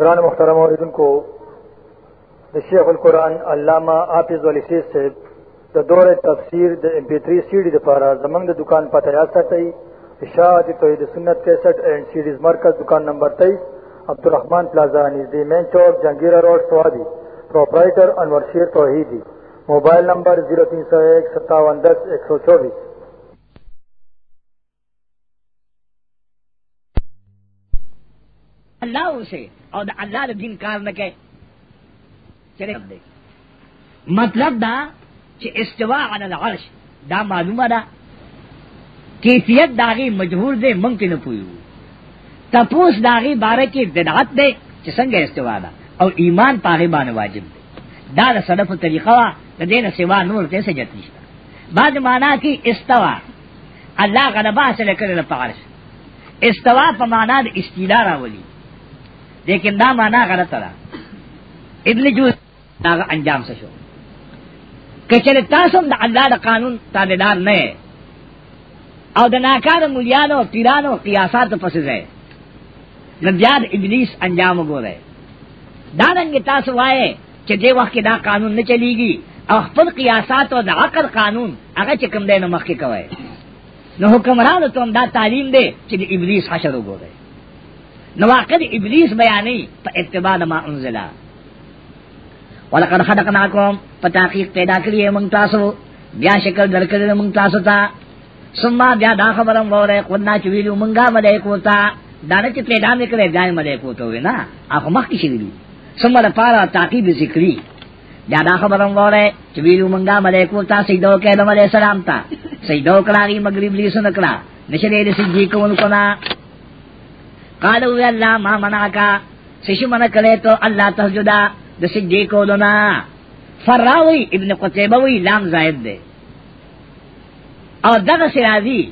قرآن محترم عوردن کو شیخ القرآن علامہ آفز علی سیز سے دا دور تفسیر دا M P three C D پارا زمنگ دا دکان پتہ یاد سٹئی اشاعت توحید سنت کیسٹ اینڈ سیڈیز مرکز دکان نمبر تیئیس عبدالرحمان پلازا نژ مین چوک، جہانگیرہ روڈ، سوادی proprietor Anwar Sher Tauheedi, mobile number zero تین سو ایک ستاون دس ایک سو چوبیس۔ اللہ اسے اور دا اللہ دا دین کار نہ کہ دے مطلب دا کہ استوا علی العرش، دا معلومہ دا۔ کیفیت داغی مجبور دے، ممکن پویو۔ تپوس داغی بارے کی بدعت دے کہ سنگ استوا دا۔ اور ایمان پاغی بان واجب دے۔ دا دا صدف طریقہ وا، دا دین سوا نور تے سے جت نشتا۔ بعد مانا کی استوا اللہ غلبہ سے لکر لپارش استوا پا مانا دا استیلا راولی۔ لیکن دا مانا غلط رہا ابن جو دا انجام سے شو؟ کہ چلے تاسم دا اللہ دا قانون تابدار نئے او دا ناکار ملیانو پیرانو قیاسات پس ہے نبیاد ابلیس انجام گو رہے دارنگ تاسو وائے کہ دے وقت دا قانون نہ چلی گی او خپل قیاسات او دا عقل قانون اگر چکم دے نو مخی کوئے نو حکمران تو دا تعلیم دے کہ دی ابلیس حشر گو رہے نواقد ابلیس بیانی، پا اتباع ما انزلا ولقد خلقناکم، پا تحقیق پیدا کریے منگتاسو بیا شکل درکر منگتاسو تا. سما بیا دا خبرم وورے قدنا چویلو منگا ملیکو تا. دانا چی پیدا نکلے جائے ملیکو تو نا. آخو مخ کی شکلی سما دا پارا تاقیب ذکری. بیا دا خبرم وورے، چویلو منگا ملیکو تا، سیدو کہلم علیہ السلام تا. سیدو کلاغی مغرب لیسو نکلا. نشرے رسی جی کون کنا. قالو اللہ ما منع کا سشو منع کرے تو اللہ تسجدہ. دا کو دنا فراوی ابن قطیبوی لام زائد دے. اور دغ سے راضی.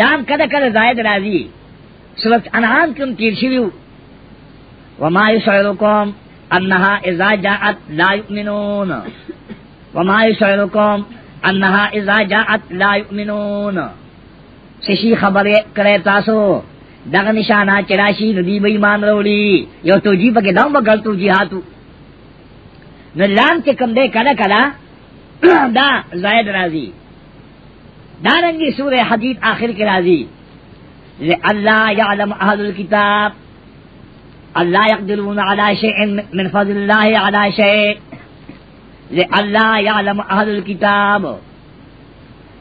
لام کد کد زائد راضی. سورت انعام کم تیر شویو. وما یشعرکم انہا اذا جاءت لا یؤمنون. وما یشعرکم انہا اذا جاءت لا یؤمنون. سشی خبر کرے تاسو. دغ نشانہ چراشی ندی بئی مان روڑی یو تو جی پکے دم بگل تو جہاتو نو لام کے کم دے کلا کلا دا زائد راضی دارنگی سور حدید آخر کے راضی اللہ یعلم اہل الكتاب. اللہ یقدرون علی شیء من فضل اللہ علی شیء. اللہ یعلم اہل الكتاب.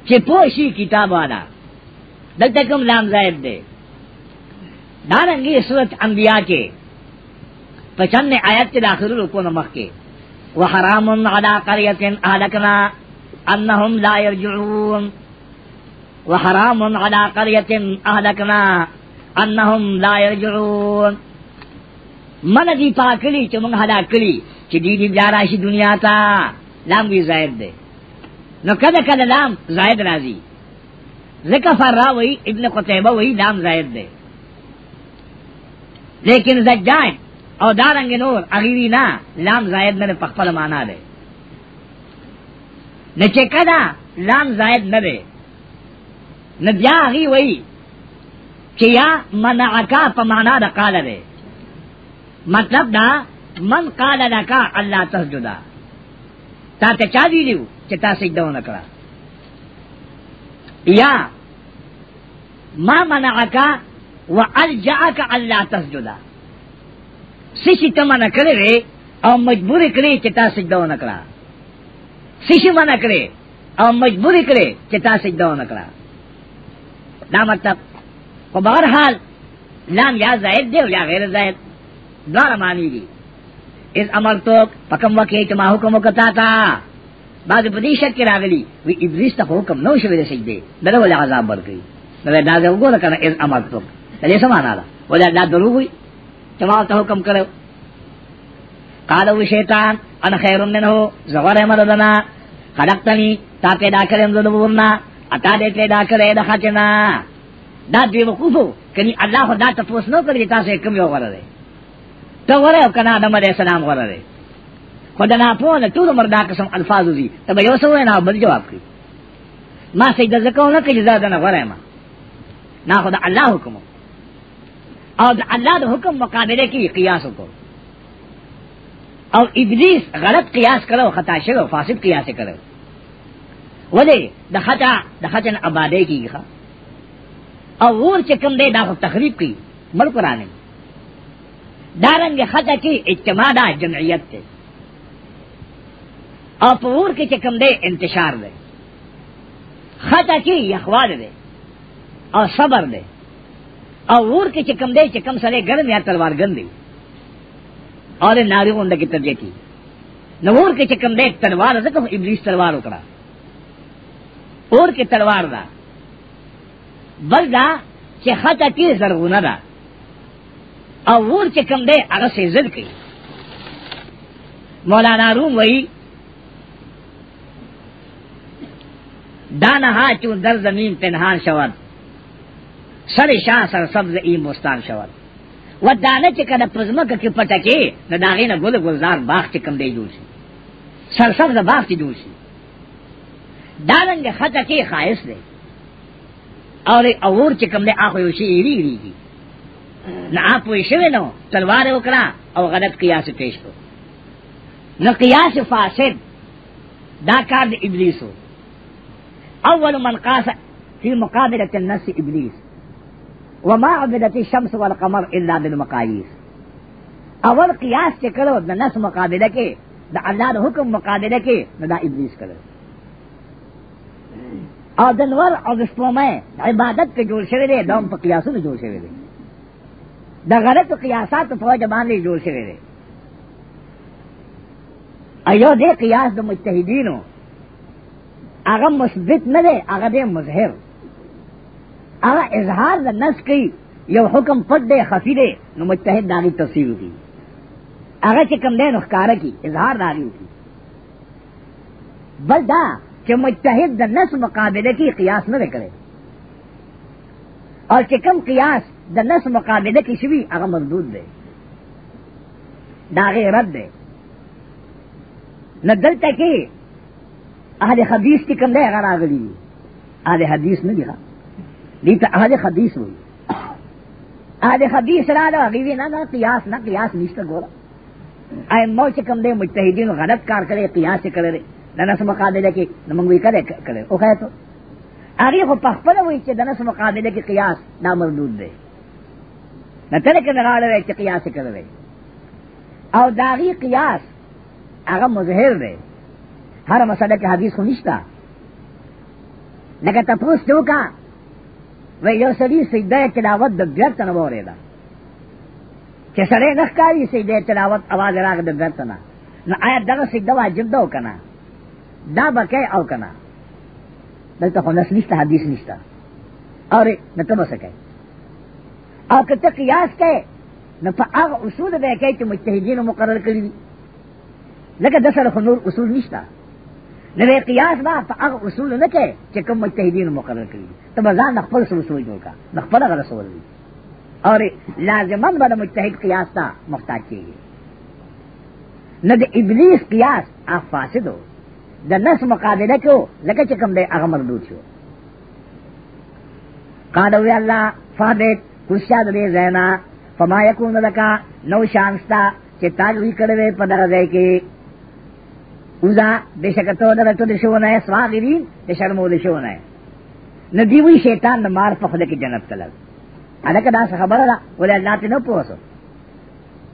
چھ پوشی کتاب والا دلتا کم لام زائد دے دارنگی صورت انبیاء کے پچن آیت کے داخل رکو نمک کے۔ وہ وحرام علی قریت اہلکنا انہم لا یرجعون وحرام علی قریت اہلکنا انہم لا یرجعون من دی پاکلی چو منگ حدا کلی چی دی دی بیاراشی دنیا تا۔ لام بھی زائد دے۔ نو کد کد لام زائد رازی۔ ذکر فرا وہی ابن قطعبہ وہی لام زائد دے۔ لیکن زجائن او دارنگ نور، اغیری نا، لام زائد نہ پخپل مانا دے۔ نہ چکدا لام زائد نہ دے نہ بیا اغی وئی کہ یا منعکا پمانا دا قال دے۔ مطلب دا، من قال لکا اللہ تسجدا تا تے چا دی لیو چتا سجدہ نکڑا یا، ما منعکا و الجاک اللہ تسجدا سشی تمنا کرے رے، او مجبور کرے چتا سجدہ نکڑا سشی منا کرے، او مجبور کرے چتا سجدہ نکڑا دا مطلب کو بہرحال، لام یا زائد دے یا غیر زائد، دوارا مانی دی۔ اس امر تو پکم وکی تما حکم کتا تا۔ بعد بدی شک کی راغلی، وی ابلیس تا حکم نو شوی دے سجدے دلو ولی عذاب برکی نو دا دے وگو لکنا اس امر تو۔ دے سمانا دا. ولی اللہ دروغ ہوئی. تمام تا حکم کرو. قالو شیطان، انا خیر منہو زغر مددنا خلقتنی، تا پیدا کریم ظلمورنا اتا دے پیدا کرے دا خچنا دا بے وقوفو، کنی اللہ خدا تپوس نو کری تا سے کم یو غرر ہے تو غرر ہے کنا آدم علیہ السلام غرر ہے خدا نا پون تو مردا قسم الفاظ دی. تب یو سوئے نا بل جواب کی. ما سجدہ زکو نہ کہ جزا دنا غرر ما. نا خدا اللہ حکمو. اور اللہ دا حکم مقابلے کی قیاس کو۔ اور ابلیس غلط قیاس کرو، خطا شرو فاسد قیاس کرو۔ ولی، دا خطا دا خطا عبادے کی خوا اور وہ چکم دے، دا تخریب کی مل قرآن دارنگ خطا کی اجتماع دا جمعیت تے۔ اور پور کے چکم دے، انتشار دے۔ خطا کی یخوال دے۔ اور صبر دے۔ اور کے چکم دے چکم سرے گرم یا تلوار گندی. اور ناری اندر کی ترجیح کی. نور کے چکم دے تلوار ابلیس تلوار اکڑا. اور کے تلوار دا. بل دا چی خطا کی زرغون دا اور وور چکم دے اگر سے زد کی. مولانا روم وہی دانہا چون در زمین پنہان شود سر شاہ سر سبز ای مستان شود و دانه چې کله پزمک کې پټکې د داغې نه ګل گلزار باغ چې کم دی جوړ شي سر سبز باغ چې جوړ شي دارنګ خطه کې خایس دی. اور اور چې کم دی اخو یو شي ایری ایریږي نه آپ وې شوی نو، تلوار وکړه او غلط قیاس پیش کو. نو قیاس فاسد، دا کار د ابلیسو. اول من قاس فی مقابلة النفس ابلیس. وما عبدت الشمس والقمر الا بالمقاییس اول قیاس کے کرو دا نس مقابلہ کے دا اللہ دا حکم مقابلہ کے دا ابلیس کرو. اور دنور اور رسپوں میں عبادت کے جوڑ شوے دے، دوم پا قیاسوں میں جوڑ شوے دے. دا غلط قیاسات فوج باندھے جوڑ شوے دے. ایو دے قیاس دا مجتہدینو اگر مثبت نہ دے، اگر دے مظہر. اگر اظہار دا نس کی، یو حکم پٹ دے، خفی دے، نو مجتہد داغی تفسیر کی اگر چکم دے نخکارا کی، اظہار داغی کی بل دا کہ مجتہد دا نس مقابلے کی قیاس نہ کرے۔ اور چکم قیاس دا نس مقابلے کی شوی، اگر مردود دے۔ داغی رد دے۔ نہ دلتا کی، اہل حدیث کی کم دے، اگر آگلی۔ اہل حدیث نہیں ہاں۔ دکھا دیتا اہل حدیث ہوئی۔ اہل حدیث را دو اگیوی نا نا قیاس نا، قیاس نیشتا گورا۔ اے مو چکم دے، مجتہدین غلط کار کرے، قیاس سے کرے دنس مقابلے کی نمنگوی کرے کرے۔ او خیر تو۔ آگے خو پخپل ہوئی چے دنس مقابلے کی قیاس نا مردود دے۔ نہ تلے کے نگاڑ رہے چے قیاس سے کرے او داغی قیاس اگر مظہر دے۔ ہر مسئلہ کے حدیث کو نشتا۔ لیکن تپوس تو کا وہ یو سڑی سجدہ تلاوت د بیرت نہ بورے دا. کہ سڑے نہ کاری سجدہ تلاوت آواز راگ د بیرت نہ نہ آیا دغه سجدہ واجب دو کنا. دا بکے او کنا. دلته خو نس نشتا، حدیث نشتا. اور نہ تو سکے او کته قیاس کے نہ فاغ اصول دے کہ مجتہدین مقرر کړی دي لکه د سره اصول نشتا. نو قیاس با، پا فاغ اصول نه کې چې کوم مجتهدین مقرر کړی ته بازار خپل سره اصول جوړ کا خپل غره رسول دي اور لازمن بل مجتهد قیاس تا محتاج کیږي نه د ابلیس قیاس اف فاسد ہو د نس مقابله کو لکه چې کوم دی هغه مردود شو۔ قالو یا الله فابت خوشا دې زینا، فما یکون لکا، نو شانستا چې تاج وی کړي په دغه اوزا بے شک تو درتو دشون ہے سواغرین دے شرمو دشون ہے ندیوی شیطان نمار پخلے کی جنت طلب ادھا دا سے خبر رہا بولے اللہ تے نو پوسو۔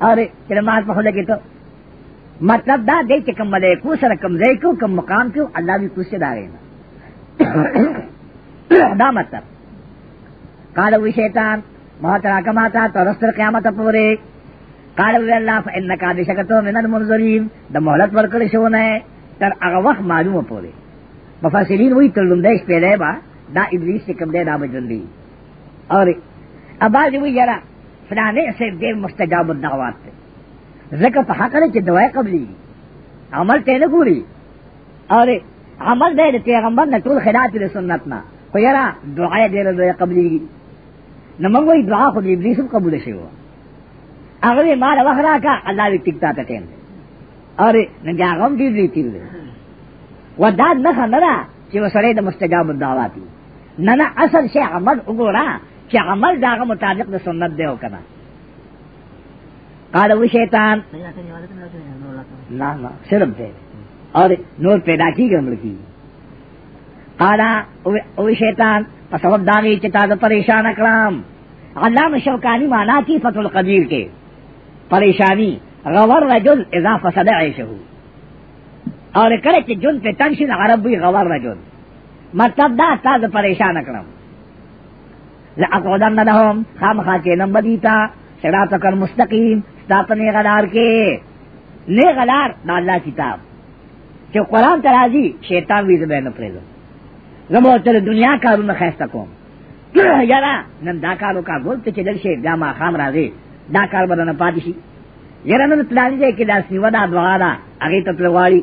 اور چلے مار پخلے کی تو۔ مطلب دا دے چکم ملے کو، سر کم زے کو، کم مقام کیوں اللہ بھی کچھ سے دارے دا مطلب۔ قالوی شیطان محترا کماتا تو رستر قیامت پورے۔ قال اللہ فانک بشکتو من المنظرین. د مهلت ورکړی شو نه تر هغه وخت معلومه پوره مفسرین وی تر لومړی شپې با، دا ابلیس چې کوم دی دا بجندي اور اباځ وی یرا فلانه سے دیر مستجاب الدعوات ته زکه په حق لري چې دعای قبلي عمل ته نه ګوري اور عمل دې د پیغمبر نه ټول خلاف د سنت نه خو یرا دعای دې له قبلي نو دعا خو دې ابلیس قبول شي اگر مال وخرا کا اللہ بھی ٹکتا تھا ٹیم اور نجاغم کی دی تیر و داد نہ نرا کہ وہ سڑے مستجاب الدعوا تھی نہ اصل سے عمل اگورا کہ عمل داغ مطابق دا سنت دے ہو کنا۔ قال وہ شیطان نہ نہ صرف دے اور نور پیدا کی گئی عمر کی قالا او شیطان، پس پسوب داغی چتا دا پریشان اکرام۔ علام شوکانی مانا کی فتح القدیر کے۔ پریشانی، غور رجل اذا فسد عیشہ اور کرے چی جن پہ تنشن، عرب بھی غور رجل مطلب دا تا دا پریشان اکرام لأقعدن لهم، خام خاچے نمبر دیتا. صراطک المستقیم ستاپنے غلار کے. لے غلار دا اللہ کتاب. کہ قرآن ترازی شیطان بھی زبین پریدو زمو تر دنیا کارو نخیستا کوم. یارا نن دا کارو کا گول ته چدل شي دا خام راځي دا کار بدن پاتې شي یاره نن پلان دی کې دا دعا دا هغه ته تلواړي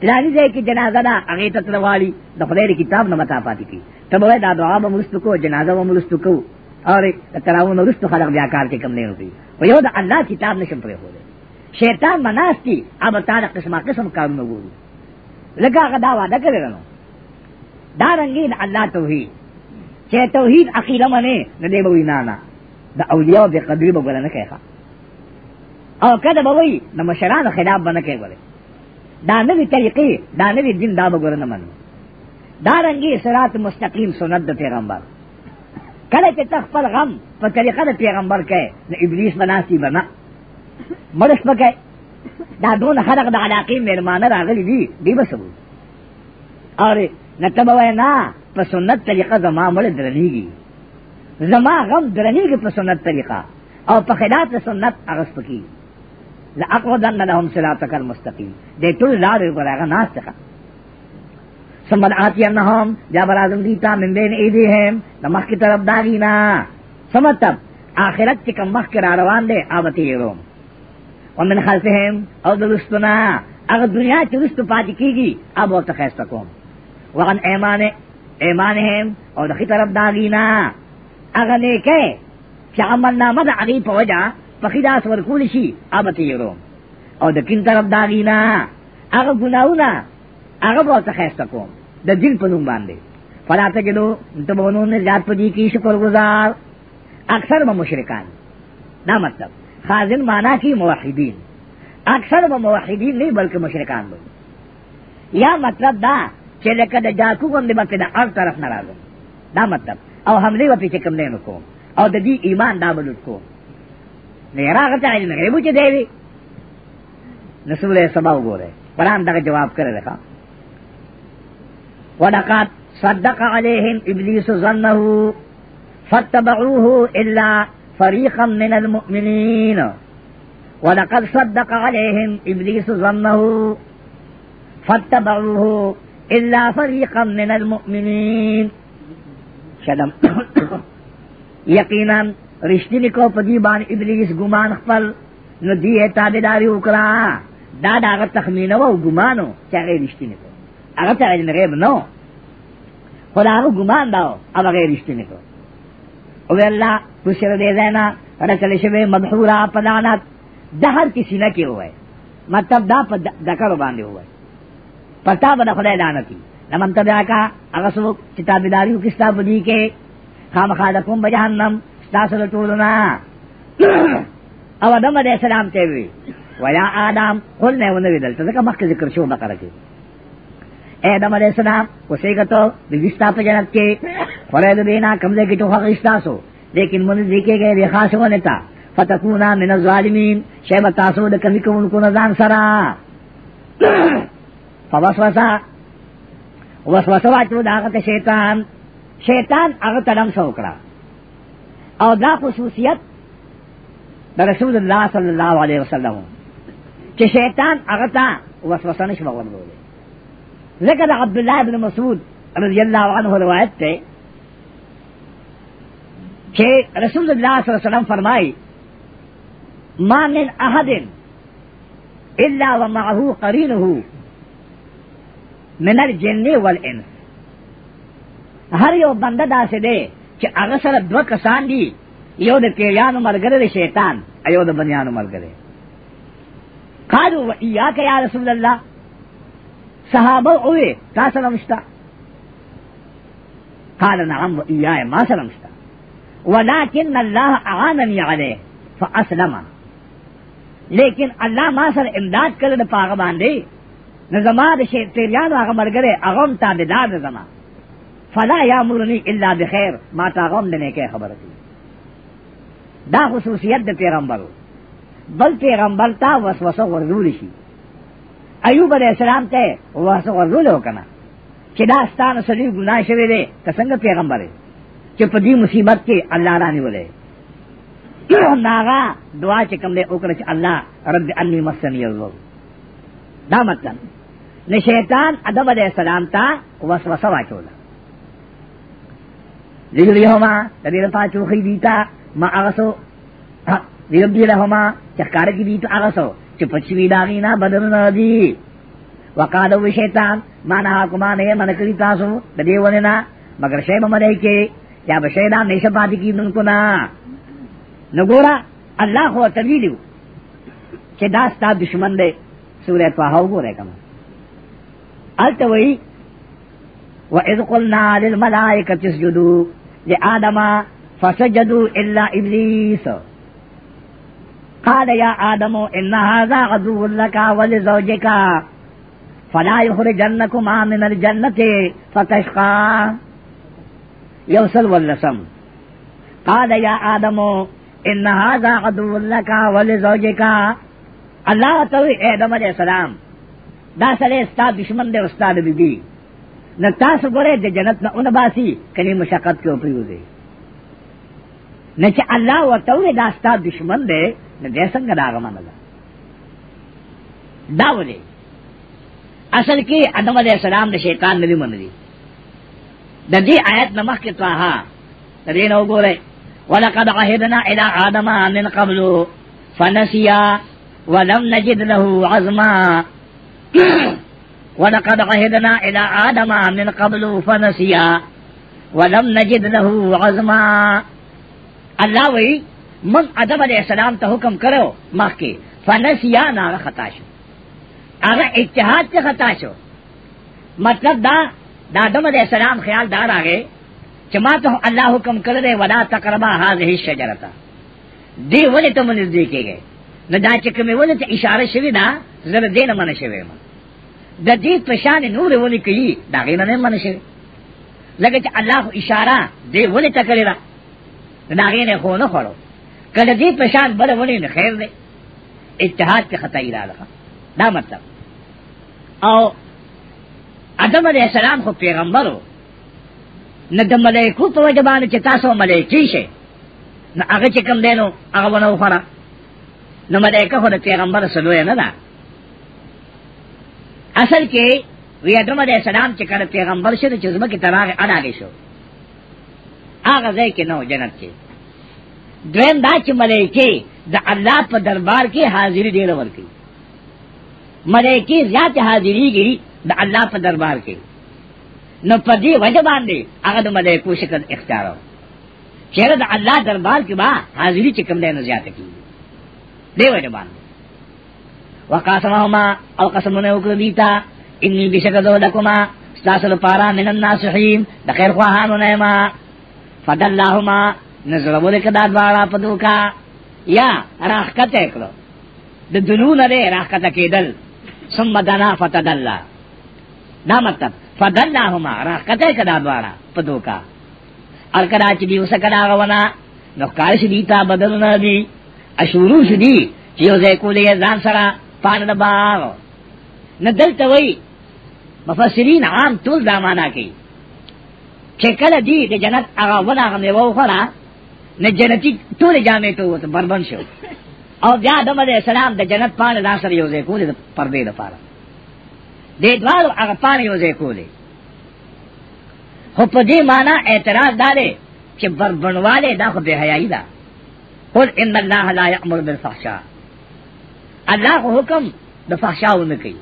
پلان دی کې جنازه دا هغه ته تلواړي د خدای کتاب نه متا پاتې کی. ته به دا دعا به ملستو کو جنازه به ملستو کو. اور تراو نو رستو خلق بیا کار کې کم نه ہوتی. و یو دا الله کتاب نشم پرې هو شیطان مناستی اب تعالی قسمه قسم کارونه وګورو لگا غدا وعده کړی نو دا رنگین اللہ توحید. چه توحید عقیده منه نه دی بوی نانا. دا اولیاء به قدری به ګل نه او کله به وی د مشرانو خلاف بنه کوي ولې دا نوی طریقې دا نوی دین دا به ګل نه دا رنگی صراط مستقیم سنت د پیغمبر. کلے کله چې تخپل غم په طریقه د پیغمبر کوي د ابلیس بناسی بنا. مرس پکې دا دون خلق د علاقې مېرمانه راغلي دي دی بسو اور نتبه وینا په سنت طریقه زما مړ درنیږي زما غم درنیږي په سنت طریقه. او په سنت اغس پکی لاقودن لهم صراطك المستقيم. دې ټول لار ورغه ناس څخه سمن آتی انہم جاب رازم دیتا من بین ایدی ایدیہم نمخ کی طرف داغینا سمتب آخرت چکم مخ کرا روان دے آبتی روم. ومن خلفهم، او درستنا اگر دنیا چی رست پاتی کی گی اب وقت خیستکوم وغن ایمان ایمانهم، او دخی طرف داغینا اگر نیکے چی عمل نامد عقی پا وجہ پخیداس ورکول شی آبتی روم او دکن طرف داغینا اگر گناونا اگر بہت خیست کوم۔ د دل په نوم باندې فلا تجدو ته بونو نه ذات پدی کی شکر گزار۔ اکثر با مشرکان۔ دا مطلب خازن مانا کی موحدین۔ اکثر با موحدین نہیں، بلکہ مشرکان بل یا مطلب دا چې لکه د جاکو غوندې به د هر طرف نه راځم دا مطلب او حمله به پکې کوم نه کوم او د دې ایمان دا بلوت کوم نه راغته علم غیب چې دی. رسول سبا وګوره قرآن دغه جواب کړی دی ولقد صدق عليهم إبليس ظنه فاتبعوه إلا فريقا من المؤمنين. ولقد صدق عليهم إبليس ظنه فاتبعوه إلا فريقا من المؤمنين. شدم یقینا رشتنی کو پدی بان ابلیس گمان خپل، نو دی تابداری وکړه دا دا تخمینه او ګمانو چې هغه رشتنی کو هغه ته علم غیب نو۔ خدا هغه ګمان داو او هغه رښتینی کو او الله خوشر دې زینا، رسل شوی مدحورا پلانات د هر کسی نه کې وای مطلب دا په دکر باندې وای پتا به خدای لعنتی لمن تبع کا هغه سو کتابداري او کتاب دی کې خامخا د کوم جهنم تاسو ټولنا او آدم علیہ السلام ته وی، ویا آدم، قل نه ونه ویدل ته مخکې ذکر شو بقره کې اے آدم علیہ السلام اسے گتو بگستا پہ جنت کے، فرید بینا کمزے کی تو حق سو۔ لیکن من ذکے گئے، بے خاص ہونے تا۔ فتکونا من الظالمین شیب تاسو د کمی کو ان کو نظام سرا۔ فوسوسا وسوسه واچو داغت شیطان. شیطان هغه تلم سوکړه او دا خصوصیت د رسول الله صلی الله علیه وسلم. چې شیطان هغه تا وسوسه نشو ورغولې ذکر عبداللہ بن مسعود رضی اللہ عنہ روایت تے کہ رسول اللہ صلی اللہ علیہ وسلم فرمائی، ما من احد الا ومعه قرینه من الجن والانس. هر یو بنده داسې دی چې هغه سره دوه کسان دي یو د پیریانو ملګری دی شیطان، ایو د بنیانو ملګری قالوا وإياك يا رسول الله صحابه اوه تا سره مشتا قال نعم و ایای ما سره مشتا ولیکن اللہ اعاننی علیہ، فاسلم. لیکن اللہ ما سر امداد کرے د پاغه باندې زما د شیطان هغه مرګره هغه تابعدار د زما. فلا یامرنی الا بخیر. ما تا غم دنے کے خبر تھی دا خصوصیت د پیغمبرو بل پیغمبر تا وسوسه ورزول شي. ایوب علیہ السلام ته وسوسه ورزول وکنا چې دا ستانه سړي ګناه شوی دی ته څنګه پیغمبر چې په دې مصیبت کې الله رانی ولې ناغا دعا چې کوم دې وکړه چې الله رب انی مسنی الله دا مطلب. نه شیطان ادم علیہ السلام ته وسوسه واچولا۔ لیلیهما دې په چوخې دیتا ما اغسو دیربی لهما چکار کی دیت اغسو چې پچوی داغینا بدل نه دی۔ وقالو شیطان، ما نه کوما نه تاسو د دې مگر شی به مړی کې یا به شیطان نشه پاتې کیدونکو نا۔ نګورا الله هو تدویلو چې دا ستا دشمن دی سورہ طه وګورئ کما التوی وَإِذْ قُلْنَا لِلْمَلَائِكَةِ اسْجُدُوا لِآدَمَ فَسَجَدُوا إِلَّا إِبْلِيسَ۔ قال يا آدم، إن هذا عدو لك ولزوجك۔ فلا يخرجنكما من الجنة فتشقى۔ يوصل واللسم قال يا آدم، إن هذا عدو لك ولزوجك۔ اللہ توی آدم علیہ السلام۔ دا سرے استاد دشمن دے استاد بی بی. نہ تاس گورے دے جنت نہ ان باسی کنی مشقت کے اوپر دے نہ چې الله ورته دا ستا دشمن دی نو دې څنګه دا غمنه ده دا. ولې اصل کې ادم علیہ السلام د شیطان نه منلی د دې آیت نمخ کې توها د دې نو ګوره ولقد عهدنا الى ادم من قبل فنسيا ولم نجد له عزما. ولقد عهدنا الى ادم من قبل فنسيا ولم نجد له عزما. اللہ وی، من ادب علیہ السلام تا حکم کرو، مخ کے فنسیا ناغا خطا شو. آغا اتحاد سے خطا شو. مطلب دا دا آدم علیہ السلام خیال دار آگے چما تو اللہ حکم کر دے، ولا تقربا هذه الشجرتا. دی ولی تو منز کے گئے. نہ دا چکمے ولی تو اشارہ شوی دا زر دین من شوی ما. دا دی پشان نور ولی کئی، دا غینا نے من شوی لگے چا اللہ اشارہ دی ولی تکلی را. داغے نے خو نہ کھڑو کل دی پشان بڑے بڑے نے خیر دے. اتحاد کے خطا ارادہ دا مطلب. او ادم علیہ السلام کو پیغمبر ہو نہ دم ملیکو تو وجبان چتا سو ملیکی شے. نہ اگے چکم دینو اگے ونو خرا نہ ملیکا ہو پیغمبر سلوے نہ دا. اصل کے وی ادم علیہ السلام چکر پیغمبر شد چزمہ کی طرح ادا گئی شو. آغا ځای کې نو جنت کې دویم دا چې ملائکه د الله په دربار کې حاضری ډیر ورکړي ملائکه زیات حاضریږي د الله په دربار کې نو په دې وجه باندې هغه د ملائکو شکل اختیار چیرې د الله دربار کې با حاضری چې کوم دی نه زیات کیږي دی وجه باندې وقاسمهما، او قسمونه وکړه دیتا، انی بشکدو دکما ستاسو لپاره من الناصحین د خیر خواهانو نه ما فدلہما، نظر بولے کدا دوارا پدوکا. یا راہ کتے کرو د دنون دے راہ کتا کی دل ثم دنا فتدلہ دا مطلب فدلہما راہ کتے کدا دوارا پدوکا. اور کدا چی دیو سکدا غونا، نخکار شدیتا بدل نہ دی. اشورو شدی، چیو زے کولی زان سرا. پان دا باغ. نہ دلتا وئی مفسرین عام طول دامانا کی چکل دی د جنت هغه ونه هغه میوه خورا نه جنتی ټول جامې ته وته بربند شو. او بیا آدم علیہ السلام د جنت پانه دا سره یو ځای کولې، د پردې لپاره. دې دوالو هغه پانه یو ځای کولې. خو په دې معنا اعتراض دارې چې بربنواله دا خو به حیايي ده. قل ان الله لا يأمر بالفحشاء. الله حکم د فحشاء نه کوي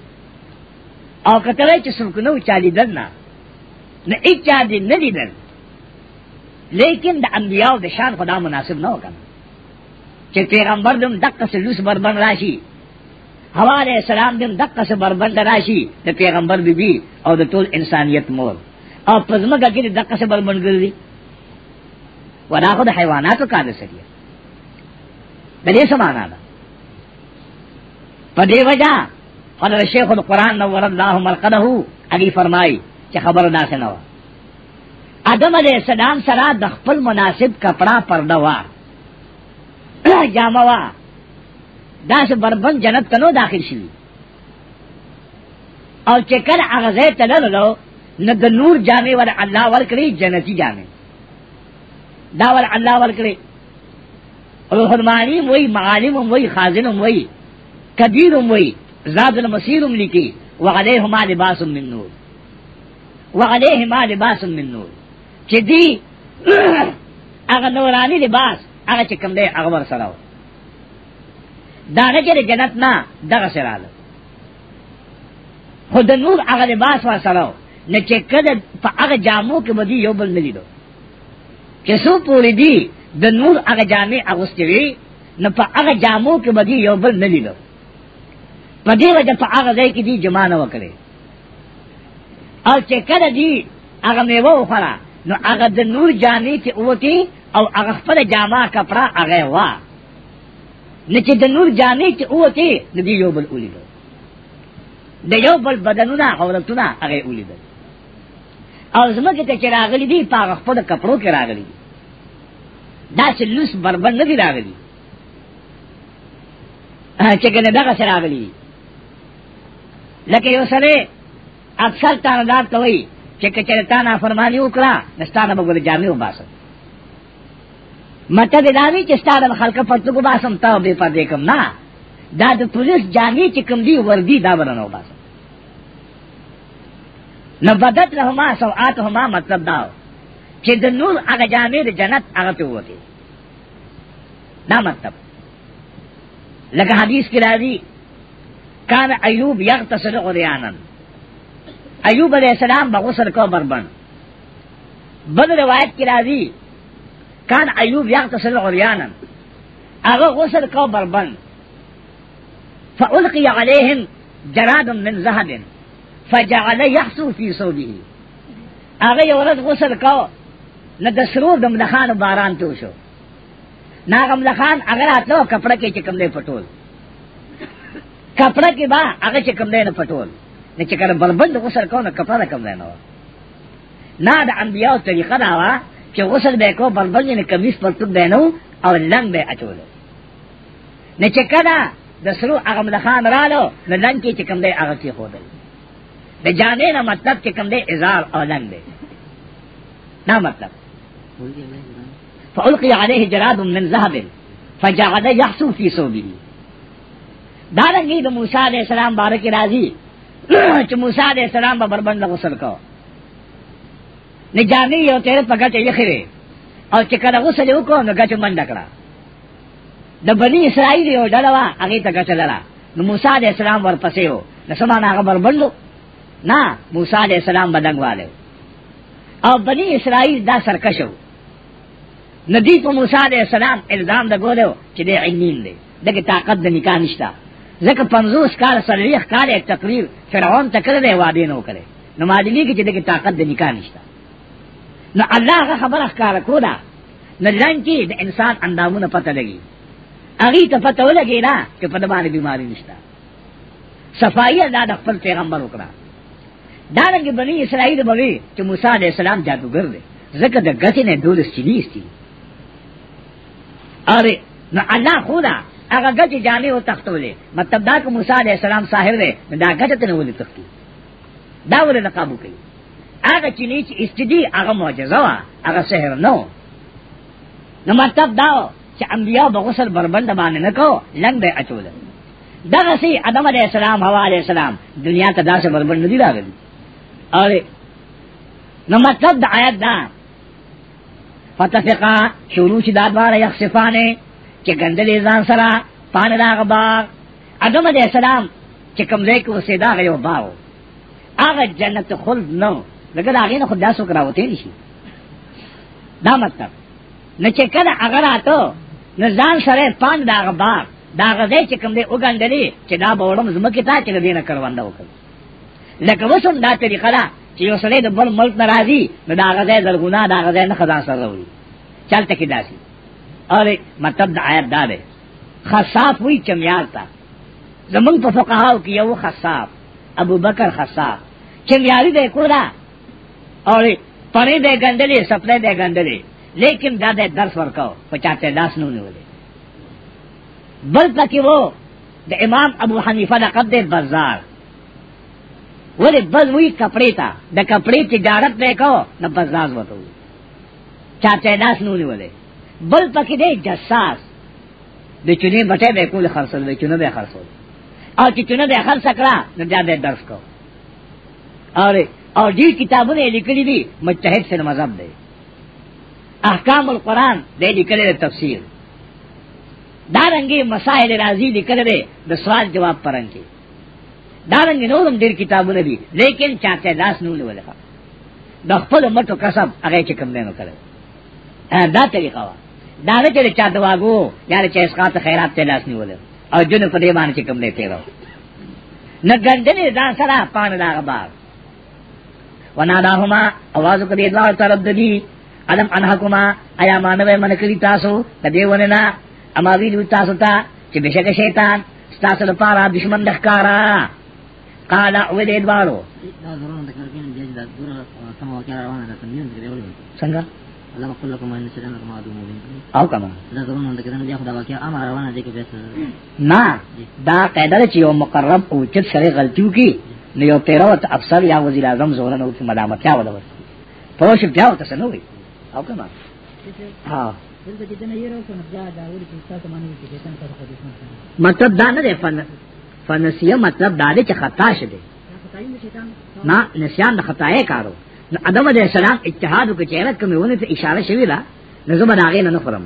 او کتلای چې څوک نو چالي دنه نہ ایک چار دن نہ لیدل لیکن دا انبیاء دا شان خدا مناسب نہ ہوگا۔ کہ پیغمبر دم دق سے لوس بربن راشی۔ ہوا علیہ السلام دم دق سے بربند راشی۔ دا پیغمبر بی بی اور دا طول انسانیت مور۔ اور پزمک اکی دق سے بربند کر دی۔ ودا خود حیوانات کا دے سکیے دے سمانا دا۔ پدے وجہ حضرت شیخ القرآن نور اللہ مرقدہ علی فرمائی کہ خبر دا سے نوا۔ آدم علیہ السلام سرا دخپل مناسب کپڑا پردوا جاموا دا سے بربن جنت تنو داخل شوی۔ اور چکر اغزے تلل لو، نہ نور جانے والا اللہ ورکڑی جنتی جانے دا والا اللہ ورکڑی اور حرمانی وہی معالم وہی خازن وہی کبیر وہی زاد المسیر لکی، وعلیہما لباس من نور. وعلیہما لباس من نور. چی دی اگر نورانی لباس اگر چکم دے اغبر سراو دانے کے جنت نا دغ سرال خود نور اگر لباس وا سراو نہ چکد پا اگر جامو کے بدی یو بل ملی دو. کسو پوری دی، د نور اگر جامع اغسطوی نہ پا اگر جامو کے بدی یو بل ملی دو. پدی وجہ پا آغا دے کی دی جمع نہ وکڑے اور چکر دی آغا میوہ اخرا نو آغا د نور جانی تی اوتی او آغا خپل جامع کپڑا آغا وا نچے د نور جانی تی اوتی نو دی یو بل اولی دو د یو بل بدنونا عورتونا آغا اولی دو اور زمکہ تے چراغلی دی پا آغا خپل کپڑوں کے راغلی دی دا سے لوس بربن ندی راغلی چکنے دغه سراغلی دی لکه یو سره اکثر تاندار ته وای چې کچره تا نه فرمانی وکړه نستانه بغل جامع وباسه مته د داوی چې ستاره خلک پټو کو باسم تا به پدې کوم نه. دا د پولیس جامع چې کوم دی وردی دا ورنه وباسه نو بدت لهما سوآتهما مطلب دا چې د نور هغه جامع د جنت هغه ته وته دا مطلب. لکه حدیث کې راځي کان ایوب یغتسل غریانا ایوب علیہ السلام بغسل کو بربن بد روایت کی راضی کان ایوب یغتسل غریانا اگر غسل کو بربن فألقی علیہم جراد من ذهب. فجعل يحسو في صوبه. اگر یورد غسل کو نہ دسرو دم لخان باران تو شو ناغم لخان اگر آتلو کپڑا کے چکم دے پٹول. کپڑا کی با اگر چکم دے نہ پٹول۔ نہ چکر بربند غسل کو نہ کپڑا کم دے نہ نہ دا انبیاء طریقہ دا وا کہ غسل بے کو بربند نے کمیس پر تک دینو اور لنگ بے اچول نہ چکدا دسرو اغم لخان رالو نہ لنگ کی چکم دے اگر کی خود مطلب دے جانے نہ مطلب چکم دے ازار اور لنگ دے۔ نہ مطلب۔ فألقي عليه جراد من ذهب فجعل يحسو في صوبه دارنگی دا موسیٰ علیہ السلام بارک راضی، چھ موسیٰ علیہ السلام با بربند غسل کو نجانی یو تیرے پا گچ یخرے اور چکر غسل یو کو نو گچ من ڈکڑا دا بنی اسرائیل یو ڈلوا اگی تا گچ لڑا۔ نو موسیٰ علیہ السلام ور پسے ہو نسمان آگا بربندو۔ نا، موسیٰ علیہ السلام بدنگ والے۔ ہو اور بنی اسرائیل دا سرکشو ندی کو موسیٰ علیہ السلام الزام دا گولے ہو، چھ دے عنین دے۔ دے طاقت دا نکاح نشتا۔ زکه پنځوس کال سلیخ کال ایک تقریر فرعون تکړه دی وعده نو کړي نو مادلی کې چې دغه طاقت د نکاح نشته. نو الله هغه خبره ښکارا کولا نو لن کې د انسان اندامونه پته لګي. هغه ته پته ولګي نه چې په دمانه بیماری نشته. صفائی الله د خپل پیغمبر وکړه. دا رنګ بنی اسرائیل بوي چې موسی عليه السلام جادوګر دی. زکه د غټې نه دولس چلیستی اره، نو الله خدا اگر گچ جامع ہو تختو لے۔ مطلب دا کہ موسیٰ علیہ السلام ساحر دے، دا گچ تنے ولی تختو۔ دا ولی نقابو کئی۔ اگر چنی چی استدی اگر معجزہ وا اگر سحر نو۔ نو مطلب دا چی انبیاء بغسل بربند بانے نکو لنگ دے اچول دا غسی ادم علیہ السلام ہوا علیہ السلام، دنیا تا دا سے بربند ندی را اور نو مطلب دا آیت دا، فتفقا، شروع چی دادوار یخصفانے چې ګندلې ځان سره پان راغ باغ. ادم علیہ السلام چې کوم ځای کې وسیدا غيو باغ هغه جنت خلد نو. لکه دا غینه خدا سو کراوته نشي دا مطلب. نه چې کله هغه راته نه ځان سره پان راغ باغ. دا غځای چې کوم دې وګندلې چې دا بوړم زمکه تا چې دینه کروانده وکړ لکه وسوم دا طریقه ده چې یو سړی د بل ملک ناراضي نو دا غځای زرګونا دا غځای نه خدا سره وي چل تکی داسی اور مطلب دا آیت دار ہے، خصاف ہوئی چمیار تا زمن پا فقہاو کی یو خصاف، ابو بکر خصاف۔ چمیاری دے کورا اور پنے دے گندلے سپنے دے گندلے۔ لیکن دا دے درس ورکاو پچاتے لاس نو نولے بل تکی وہ دا امام ابو حنیفہ دا قد بازار وہ بز ہوئی کپڑے تا دا کپڑے تجارت میں کہو، نہ بزاز وہ چاچے داس نو بولے بل پکی دے جساس. بے چنے بٹے بے کول خرسل بے چنے بے خرسل اور چی چنے بے خرس سکڑا نہ جادے درس کو اور اور جی کتابوں نے لکھلی دی، مجتہد سے مذہب دے. احکام القرآن دے لکھلے دے تفسیر. دارنگی مسائل راضی لکھلے دے دا سوال جواب پرنگی دارنگ نورم دیر کتابوں نے دی، لیکن چاچے داس نو لے لکھا دا خپل مٹو کسب اگے چکم دینو کرے دا طریقہ وا. دانے چلے چاد واگو یعنی چاہے تو خیرات تے لاس نہیں بولے۔ اور جن پدے مان کے کم لیتے رہو نہ گندنے دا سرا پان دا باغ ونا دا ہما آواز کو دے دوار طرف دی علم انحکما ایا مانو من کری تاسو کدے وننا اما وی دو تاسو تا چی بشک شیطان ستاسو لپارا دشمن دخکارا قالا اوے دے دوارو۔ سنگا؟ الله مقول لكم ان شرنا كما ادو مبين. او کما؟ دا زمون د کړه بیا خدا واقعا امر روانه دي کې بس نا دا قاعده چې یو مقرب او چې سره غلطیو کی نو یو پیروت افسر یا وزیر اعظم زونه نو ملامت یا بیا وته سنوي او کما؟ ها مطلب دا نه فن فنسیه مطلب دا دی چې خطا نه نسیان د خطای کارو. ادم علیہ السلام اتحاد کو چہرہ کمی ہونے سے اشارہ شوی لا نظم داغے نہ فرم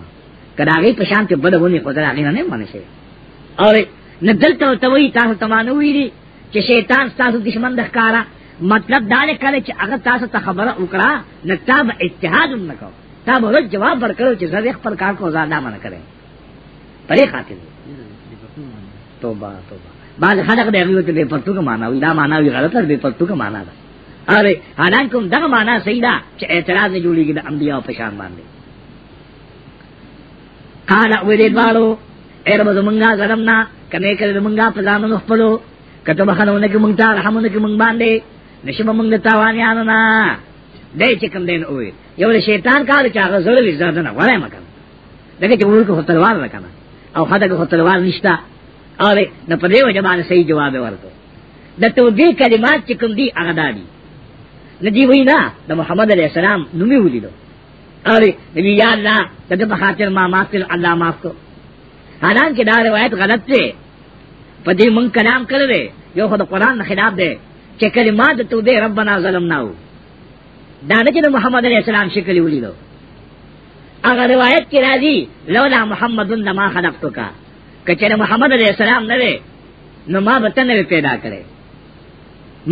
کداغے پشان کے بد ہونے کو داغے نہ مانے سے اور نہ دل تو توئی تاسو تمانو وی دی چې شیطان تاسو دشمن دخکارا مطلب دا نه کله چې هغه تاسو ته خبره وکړه نہ تاب اتحاد نہ کو تاب ور جواب ورکړو چې زړه خپل کار کو زړه نه کړي پرې خاطر. توبه توبه. بعض خلق دې ویل چې په پرتګ معنا وی دا معنا وی غلط دی په پرتګ معنا ده. ارے حالان کوم دغه معنا صحیح ده چې اعتراض نه جوړیږي د انبیاء په شان باندې قال وې دې والو ایر به زمونږه غرمنا کنه کړه زمونږه په ځان نو خپلو کته بخنونه کې مونږ ته رحمونه کې مونږ باندې نشم مونږ ته وانیانو نا دې چې کوم دین وې یو شیطان کار چې هغه زړه لې زړه نه وره مکه دغه چې ورکو تلوار وکنه او خدای تلوار نشتا۔ ارے نہ پدے وجہ باندې صحیح جواب ورکو۔ د تو دې کلمات چې کوم دي هغه دادي ندی وینا د محمد علیہ السلام نومي ولیدو ارے نبی یا اللہ د په خاطر ما معاف کړ الله معاف کو حالان کې دا روایت غلط ده پدې مون کلام کړل یو خدای قرآن نه خلاف ده چې کلمات تو دې ربنا ظلمنا دا نه چې محمد علیہ السلام شکل ولیدو اگر روایت کی راضی لولا محمد لما خلقتک کچره محمد علیہ السلام نه نو ما بتن پیدا کړي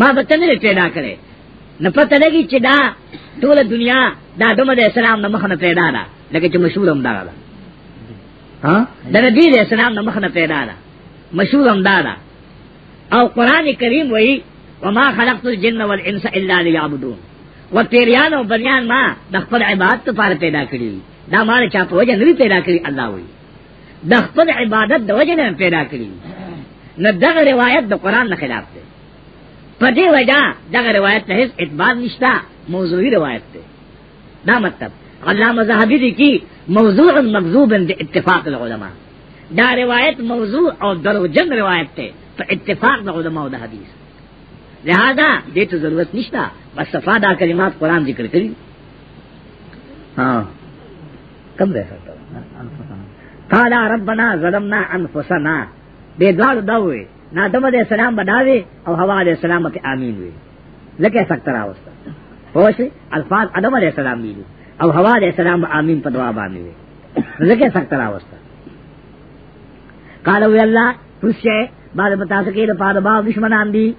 ما بتن پیدا کړي نو پته لګي چې دا ټول دنیا دا آدم علیہ السلام نه مخنه پیدا ده لکه چې مشهور هم دا ده ها د نبی علیہ السلام نه مخنه پیدا ده مشهور هم دا ده او قران کریم وایي وما خلقت الجن والانس الا ليعبدون و پیریان او بنیان ما د خپل عبادت لپاره پیدا کړی دا مال چا په وجه نه پیدا کړی الله وایي د عبادت د وجه نه پیدا کړی نه دغه روایت د قران نه خلاف ده په دې وجه دغه روایت ته هیڅ اعتبار نشته موضوعي روایت ده دا مطلب علامه زاهبی دی کی موضوع مکذوب د اتفاق العلماء دا روایت موضوع او دروجن روایت ته په اتفاق د علماء د حدیث۔ لہذا دې ته ضرورت نشته بس صفا دا کلمات قران ذکر کړی ہاں۔ کم دے سکتا ہاں، قال ربنا ظلمنا انفسنا۔ دے دوار داوے نہ آدم علیہ السلام بداوے اور ہوا علیہ السلام کے آمین ہوئے۔ لکہ سکتا رہا اس پوش الفاظ آدم علیہ السلام بھی اور ہوا علیہ السلام آمین پر دعا باندھے ہوئے۔ لکہ سکتا رہا اس قال ہوئے اللہ خوشے بعد بتا سکے پار باو دشمنان دی۔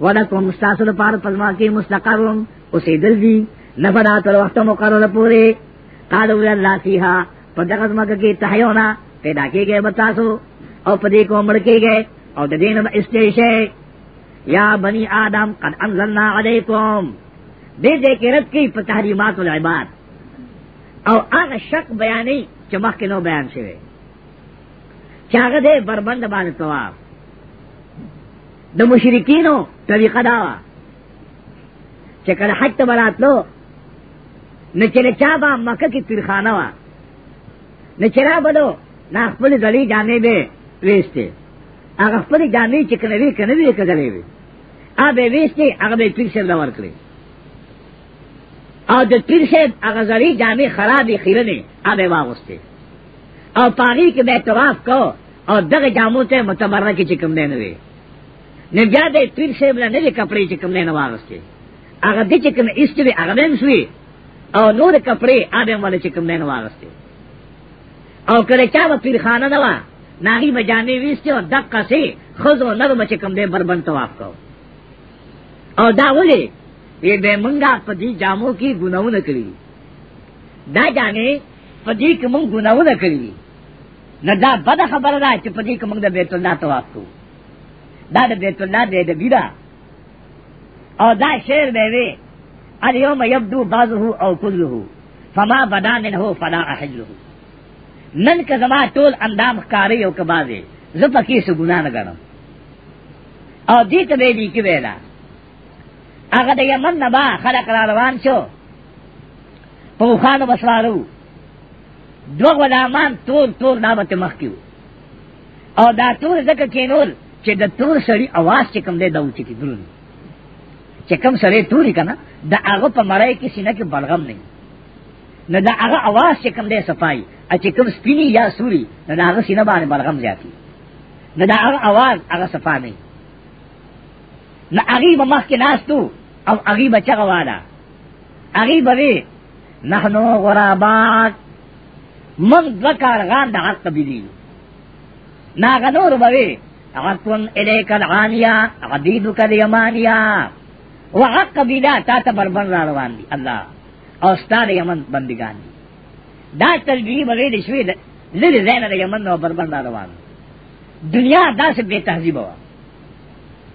ولکم مستاصل پار پزما کی مستقرم اسے دل دی۔ نفدا تر وقت مقرر پورے۔ قال ہوئے اللہ، فیہا پدغز مکہ کی تحیونا پیدا کی گئے بتاسو او پدی کو مڑ کے گئے۔ او دین با استیشے یا بنی آدم، قد انزلنا علیکم۔ دے دے کے رد کی تحریمات العباد او هغه شک بیانې چې مخکې نو بیان شوی چې هغه دې بربند باندې طواف۔ د مشرکینو طریقه دا وا چې کله حج ته براتلو نه چې چا با مکه کې پیرخانه وا۔ نه چرا بلو نه خپل غړي جانې به وېسته هغه خپل جانې چې کنه وی کنه وی. کړلې وي ا به وېسته هغه به پیر سره ور کړی او د پیر صاحب هغه زری جامې خرابې خیرنې ا به واغسته او پاغي کې به طواف کو او دغه جامو ته متبرک چې کوم نه وي نه بیا د پیر صاحب نه نه کپڑے چې کوم نه واغسته هغه د چې کوم ایستوي هغه هم شوي او نور کپڑے هغه ول چې کوم نه واغسته او کله چا پیر خانه نه وا ناغي بجانې وېسته او دقه سي خزو نرم چې کوم دې بربند طواف کو۔ او دا ولي وی بے منگا پدی جاموں کی گناہوں نہ کری۔ دا جانے پدی کہ من گناہوں نہ کری۔ نہ دا بد خبر دا چې پدی کہ من دا بیت اللہ طواف کو۔ دا دا بیت اللہ دے دا بیدا او دا شعر بے وی اليوم یبدو بعضه او كله فما بدا منه فلا احله نن کا زما ٹول اندام کاری او کبازے زب کی سے گناہ نگرم او دیت دی دی کی بیدا اگر دا یمن نبا خلق را روان چو پو خان و بسوارو دو غلامان تور تور نامت مخکیو او دا تور زکر کینول چی دا تور سری آواز چکم دے دو چکی درون چکم سری توری کنا دا آغا پا مرائی کسی سینہ کی بلغم نہیں نہ دا اغا آواز سے کم دے صفائی اچھے کم سپینی یا سوری، نہ دا اغا سینہ بانے بلغم جاتی نہ دا اغا آواز، اغا صفا نہیں نہ اگی بمخ کے ناس تو اب اگی بچا والا۔ اگی برے نہنو غرابات من دکارغان دا غد قبیلی ناغنور برے اغتن الیک العانیہ اغدیدک الیمانیہ۔ وغد قبیلہ تا تا بربن را دی، اللہ۔ اور استاد یمن بندگان. دی دا تلبیہ بوے دشوی لل زین دا یمن نو بربن را روان. دنیا دا سے بے تہذیب ہوا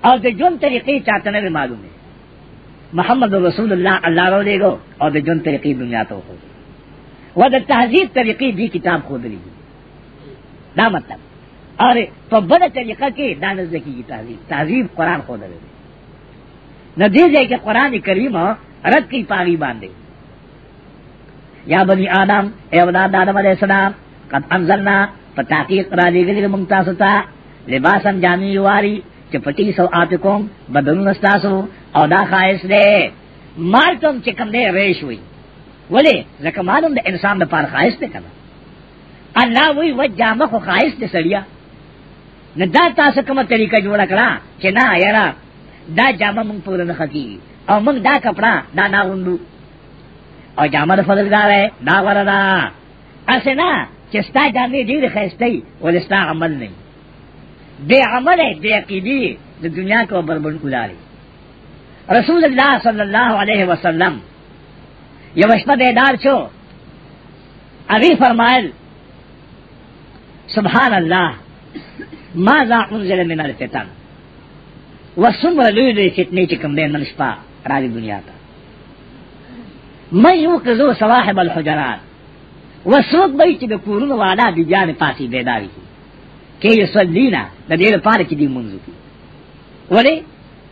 اور د جون طریقے چاہتے نہ معلوم ہے محمد رسول اللہ اللہ رو لے گو اور د جون طریقے دنیا تو ہو وہ د تہذیب طریقے بھی کتاب کھود لی دا مطلب. اور تو بڑا طریقہ کے دانز کی تہذیب تہذیب قرآن کھود لے نہ دے دے کہ قرآن کریم رد کی پاگی باندھے یا بنی آدم، اے اولاد آدم علیہ السلام، قد انزلنا فتاقیق را لے گلی ممتاستا لباسا جانی واری، چپٹی سو آتے کوم بدن نستاسو او دا خواہش دے، مال چکم دے ریش ہوئی۔ ولی لکه معلوم د انسان د پار خواهش ته کنه الله وی و جامه خو خواهش ته سړیا نه دا تاسو کومه طریقه جوړه کړه دا جامه مونږ پور نه خکی او مونږ دا کپڑا، دا نه وندو او جامه د فضلدار دا وردا اسنه چې ستا جامې ډېر خېستې ولستا عمل نه بے عمل ہے، بے عقیدی جو دنیا کو بربن گزاری۔ رسول اللہ صلی اللہ علیہ وسلم، یہ وشپا بیدار چھو۔ ابھی فرمائل، سبحان اللہ، ماذا انزل من الفتن؟ وسمر لوی لوی فتنی چکم دے ننشپا راجی دنیا تا من یوقظو صواحب الحجرات. وسوک بئی چی بکورون والا دی جان پاسی بیداری کی. کہ یہ سلینا دا دیر پار کی دی منزو کی. ولی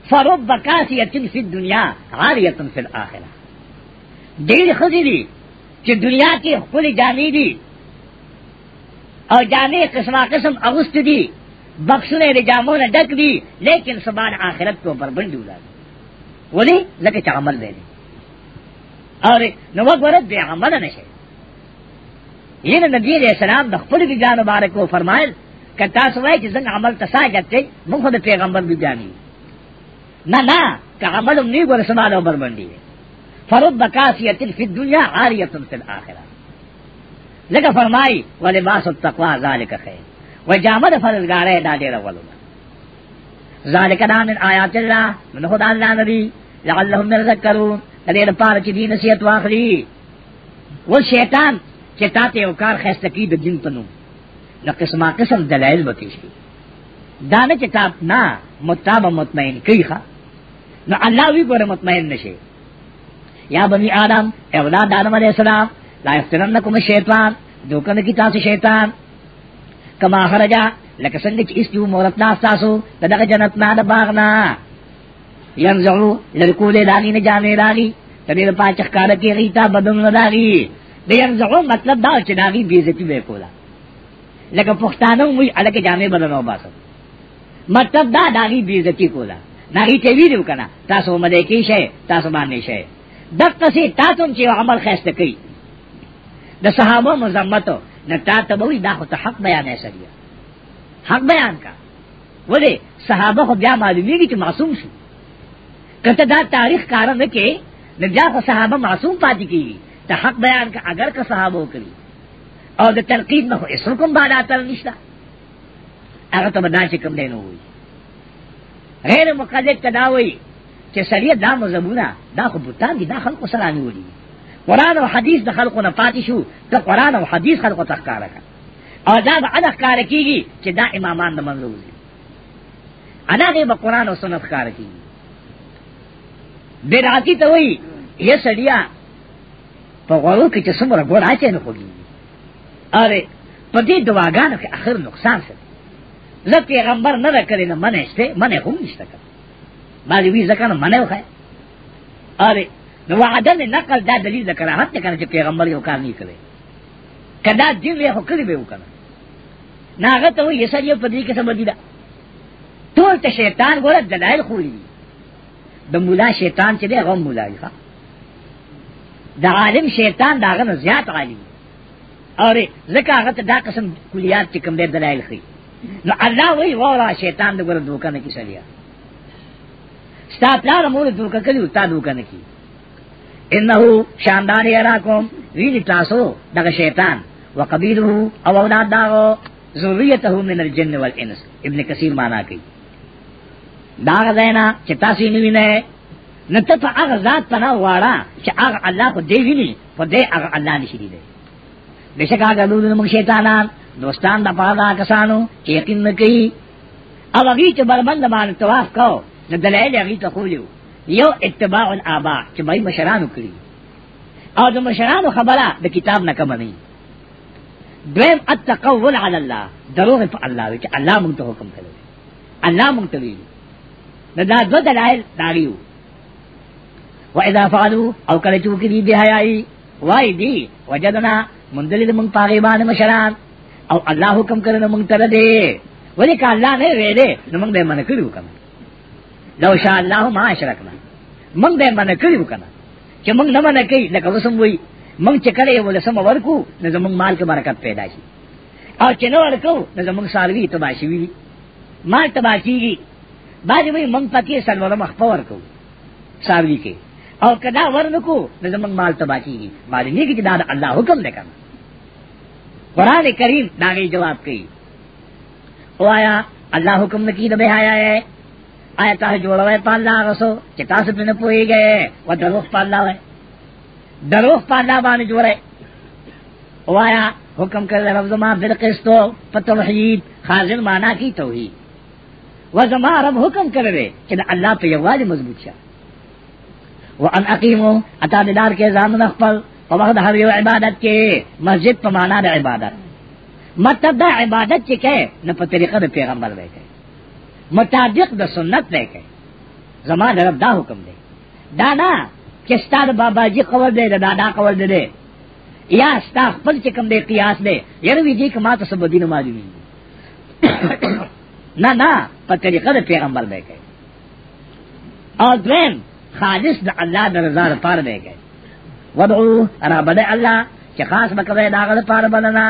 فرب بکاسیت فی الدنیا عاریت فی الاخرہ. دیر خزی دی کہ دنیا کی خپل جانی دی. اور جانے قسم قسم اغست دی. بخشنے رجاموں نے ڈک دی. لیکن سبان آخرت کو بربند ڈولا دی ولی لکه چا عمل دے دی. اور نوک ورد بے عمل نشے یہ نبی علیہ السلام د خپل دی جان مبارک کو فرمائل کہ تاسو وای چې څنګه عمل تساجت ته موږ د پیغمبر دی جانی نه نه، که عمل نی ګور سماله بربندی فرد بکاسیت فی الدنیا عاریت فی الاخرہ۔ لکه فرمائی ولباس التقوا ذالک خیر۔ و وجامد فرزگارے دا دیر ولولا ذالک دا من آیات اللہ، من خدا اللہ نبی، لعلهم يذكرون دیر پار چی دی نصیحت واخلی. وہ شیطان چې تاته او کار خسته جن پنو. نو قسمه قسم دلائل بتیش کی دانه چې تاب متاب مطمئن کی ښا نو الله وی ګوره مطمئن نشي یا بنی آدم اولاد آدم علیہ السلام، لا یفتننکم شیطان دوکن کی تاسو شیطان. کما خرجا لکه څنګه چې اس جو مورت ناس تاسو دغه جنت نه د باغ نه ينزعو داغی نه جامې داغی تدیر پاچخ کار کی غیتا بدن داغی. د ينزعو مطلب دا چې داغی بیزتی به کولا. لکه پښتانه وی الکه جامې بدن او باسو. مطلب دا داغی بیزتی کولا. ناغي ته ویلو کنه تاسو مده کې شي تاسو باندې شي دغه سي تاسو چې عمل خسته کوي د صحابه مزمتو نہ تا تبوی دا خو ته حق بیان ہے سریا. حق بیان کا. ولی صحابہ خو بیا معلومیږي چې معصوم شو. کته دا تاریخ کار نه کې نو بیا خو صحابہ معصوم پاتې کیږي ته حق بیان کا اگر که صحابه کړی او د تنقید نه خو اسر کوم باندې اتل نشتا۔ هغه ته بدا چې کوم دی نو وي غیر مقلد تداوی چې سریه دا مزمونه دا خو بوتان دي دا خلق سره نه نیولي قرآن او حدیث د خلقو نه پاتې شو ته قرآن او حدیث خلقو ته ښکارا کا او دا به ادا ښکارا کیږي چې دا امامان د منلو دي انا به قرآن او سنت ښکارا کیږي بدعتی ته وایي یا سړیا په غوړو کې چې څومره ګور اچي نه خوږي اره، په دې دواګانو کې اخر نقصان څه زه پیغمبر نه راکړې نه منه شته منه هم نشته کړ باندې وی ځکه نه منه وخه اره، نو وعده نه نقل، دا دلیل د کراهت نه کنه پیغمبر یو کار نه کړي کدا دین له خو کړی به وکنه ناغه ته یې سړی په دې کې سم دا ټول ته شیطان ګوره، دلایل خولي د مولا شیطان چې دی، هغه مولا دی د عالم شیطان داغه نه زیات عالم. اور ځکه هغه دا قسم کلیات چې کوم دی دلایل خي نو الله وی وورا شیطان د ګوره دوکه نه کی سړیا ستا پلار مور دوکه کړي او تا دوکه نه کی انه شاندار یراکم ویل تاسو دغه شیطان. وقبیله او اولاد داغو ذریته من الجن والانس. ابن کثیر معنا کوي. داغ دینا چې تاسو یې وینئ، نو ته په هغه ذات پناه واړه چې هغه الله خو دی ویني، په دې هغه الله نشي دی بشک هغه دود موږ شیطانان، دوستان د پاره کسانو چې یقین نه کوي. او هغه چې بربند باندې طواف کو نو دلایل هغه ته خولیو یو اتباع الاباء چې بای مشرانو کړی او د مشرانو خبره د کتاب نه کم نه دویم، التقول علی الله، دروغ په الله چې الله مونږ حکم کړی الله مونږ ته ویلي. دا دو دلائل داریو. و اذا فعلوا او کله چې وکړي دی حیاي وای دی، وجدنا مندل مونږ پاګې باندې مشران. او الله حکم کړی مونږ ته دی ولی که الله نه ویلې نو مونږ به من کړو کنه لو شاء الله ما اشرکنا. منگ دے من کریو کنا. چې منگ نه من کوي لکه وسم وی منگ چې کړي ول سم ورکو نه زمونږ مال کې برکت پیدا شي او چې نو ورکو نه زمونږ سالوي تباشي وی. مال تباشيږي باندې وی منگ پکې سلوره مخ ورکو سالوي کې. او کدا ورنکو نه زمونږ مال تباشيږي باندې نه کې دا الله حکم دی کنه قران کریم دا جواب کوي. وایا الله حکم نکی د بهایا ہے آیا؟ تاسو جوړوي په الله غسو چې تاسو په نه پويږئ و دروغ په الله وای دروغ په الله باندې جوړه وایا حکم کړل رب زما بالقسط په توحید، خازن معنا کی توحید. و زما رب حکم کړل چې الله په یوازې مضبوط شه وان اقیمو اتا دار کې ځان خپل په وخت هر یو عبادت کې مسجد په معنا د عبادت۔ مطلب دا عبادت چې کې نه په طریقه د پیغمبر دی مطابق د سنت دی کې زما رب دا حکم دی دا نه چې ستاره بابا جی قول دی دا دادا قول دی یا ستا خپل چې کوم دی قیاس دی یره وی دي جی کما ته سب دین معلومي نه نه په طریقه د پیغمبر دی کې او درم خالص د الله د رضا لپاره دی کې ودعو انا بده الله، چې خاص بکوي داغه لپاره بلنا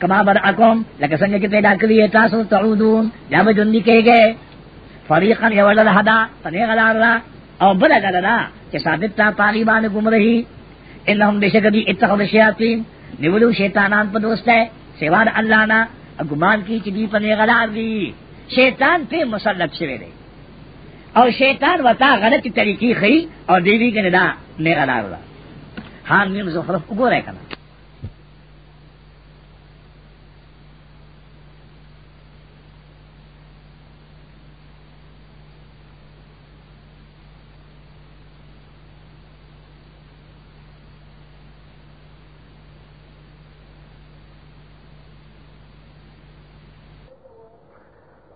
کما بدعکم، لکه څنګه چې پیدا کړی تاسو، تعودون یا به جون کېږي فریقا یولل هدا تنه غلار او بل غلرا چې ثابت تا پاغي باندې گمراهي انهم بشکدي اتخذ الشیاطین، نیولو شیطانان په دوست ہے سوا د الله گمان کی چې دی غلار دی. شیطان پہ مسلط شوے دے. اور شیطان وتا غلط طریقی خی اور دیوی کے ندا نه غلار دا. ها نیم زخرف وګورئ کنه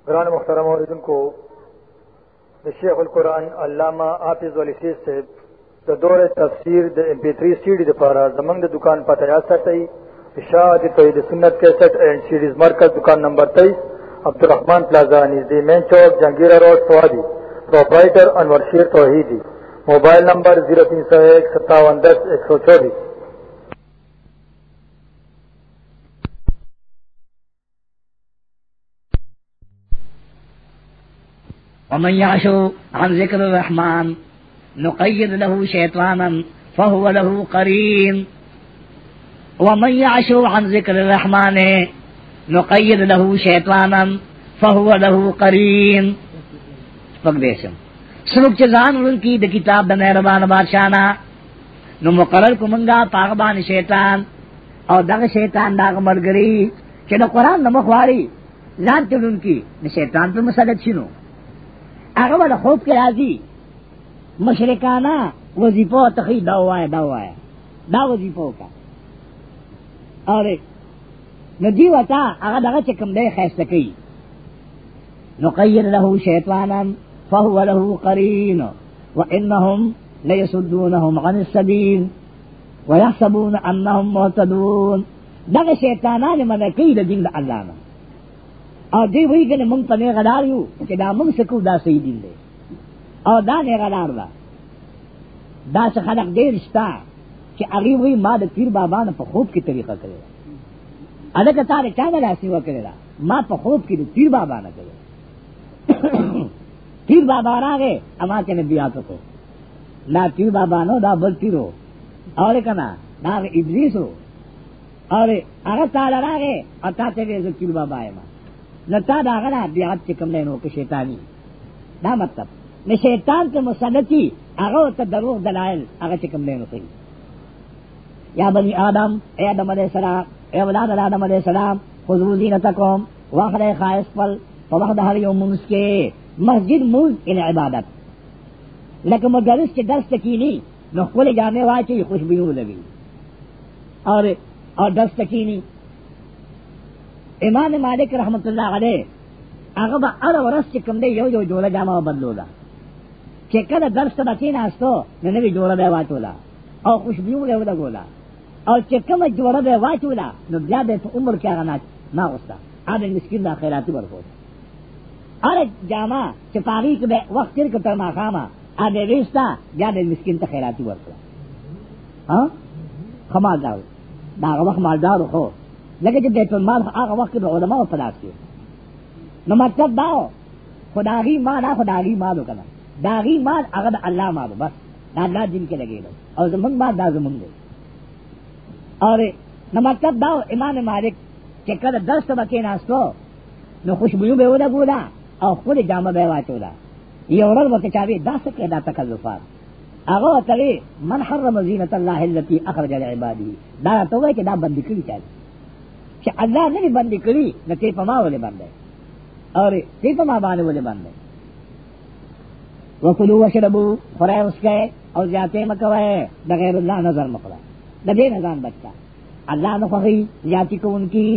قرآن محترم عوردن کو شیخ القرآن علامہ آفز علی سیز سے دا دور تفسیر دا M P three C D دا پارا زمنگ دا دکان پتہ یاد ساتئی اشاعت توحید سنت کیسٹ اینڈ سیڈیز مرکز دکان نمبر تیئیس عبدالرحمان پلازا نژ مین چوک، جہانگیرہ روڈ، سوادی۔ Proprietor Anwar Sher Tauheedi. Mobile number zero تین سو ایک، ستاون دس، ایک سو چوبیس۔ ومن يعشو عن ذكر الرحمن نقيد له شيطانا فهو له قرين. ومن يعشو عن ذكر الرحمن نقيد له شيطانا فهو له قرين. پک دیشم سنک چزان ان کی د کتاب د مہربان بادشاہنا، نو مقرر کو منگا پاغبان شیطان، او دغ شیطان داغ مرگری چې د قرآن نمخواری ځان تلون کی د شیطان پر مسلط شنو. هغه ول خوب کې راځي مشرکانا وظیفه تخی دا وای دا وای دا وظیفه کا. اره ندی جی وتا هغه دغه چې کوم دی خیسته کوي نقیر له شیطانا فهو له قرین وانهم ليصدونهم عن السبيل ويحسبون انهم مهتدون دغه شیطانان من کوي د دین الله نه او دی وی کنه مونږ په نه غدار یو، چې دا مونږ سکو دا صحیح دین دی. او دا نه غدار دا دا څه خلق ډیر شتا چې هغه وی ما د پیر بابا نه په خوب کې طریقه کړې اده کته نه چا نه لاسي وکړه ما په خوب کې د پیر بابا نه کړې پیر بابا راغې، اما چې نبی کو. لا پیر بابا نو دا بل پیرو اور کنا دا ابلیس اور هغه تعالی راغې، او تا ته وې پیر بابا یم. نتا دا غلا بیعت چې کوم لینو کې شیطانی. دا مطلب. نه شیطان ته مسلطي هغه ته دروغ دلایل هغه چې کوم لینو کوي یا بنی آدم، اے آدم علیہ السلام، اے اولاد آدم علیہ السلام خذو زینتکم واخد خائص پل فوقد هر یوم منس کے مسجد موز ان عبادت. لکه مدرس چې درس تکینی نو خپل جامع واچي خوشبو لګي اور اور درس تکینی امام مالک رحمت اللہ علیہ هغه به ار ورځ چې کوم دی یو یو جوړه جامه بدلولا چې کله درس ته بچی ناستو نو نوی جوړه به واچولا او خوشبو له ودا ګولا او چې کوم جوړه به واچولا نو بیا به په عمر کې هغه نه ما وستا هغه مسکین د خیراتي ورکو اره جامه چې پاغي کې به وخت تیر کتر ما خامہ هغه وستا بیا د مسکین ته خیراتي ورکو ها ہاں؟ خمالدار دا وخت مالدار خو۔ لکه چې بیت المال هغه وخت کې علماء په لاس کې. نو مطلب دا خدایي مال، هغه خدایي مال وکړه. داغي مال هغه د الله مال، بس. دا الله دین کې لګیدو او زمونږ مال دا زمونږ دی. اور نو مطلب دا امام مالک چې کله درس ته کې ناستو نو خوشبو به ودا ګولا او خپل جامه به واچولا یو ورځ وته چاوي دا څه کې دا تکلفات. هغه ته من حرم زینت الله التي اخرج لعباده. دا ته وای چې دا بندي کړی چا چې الله نه باندې کړی نو ته په ما ولې باندې اور ته په ما باندې ولې باندې وکلو وشربو خورای اسکے او زیادتے مکوئے بغیر اللہ نظر مکڑا دبے نظام بچتا۔ اللہ نخوخی زیادتی کو ان کی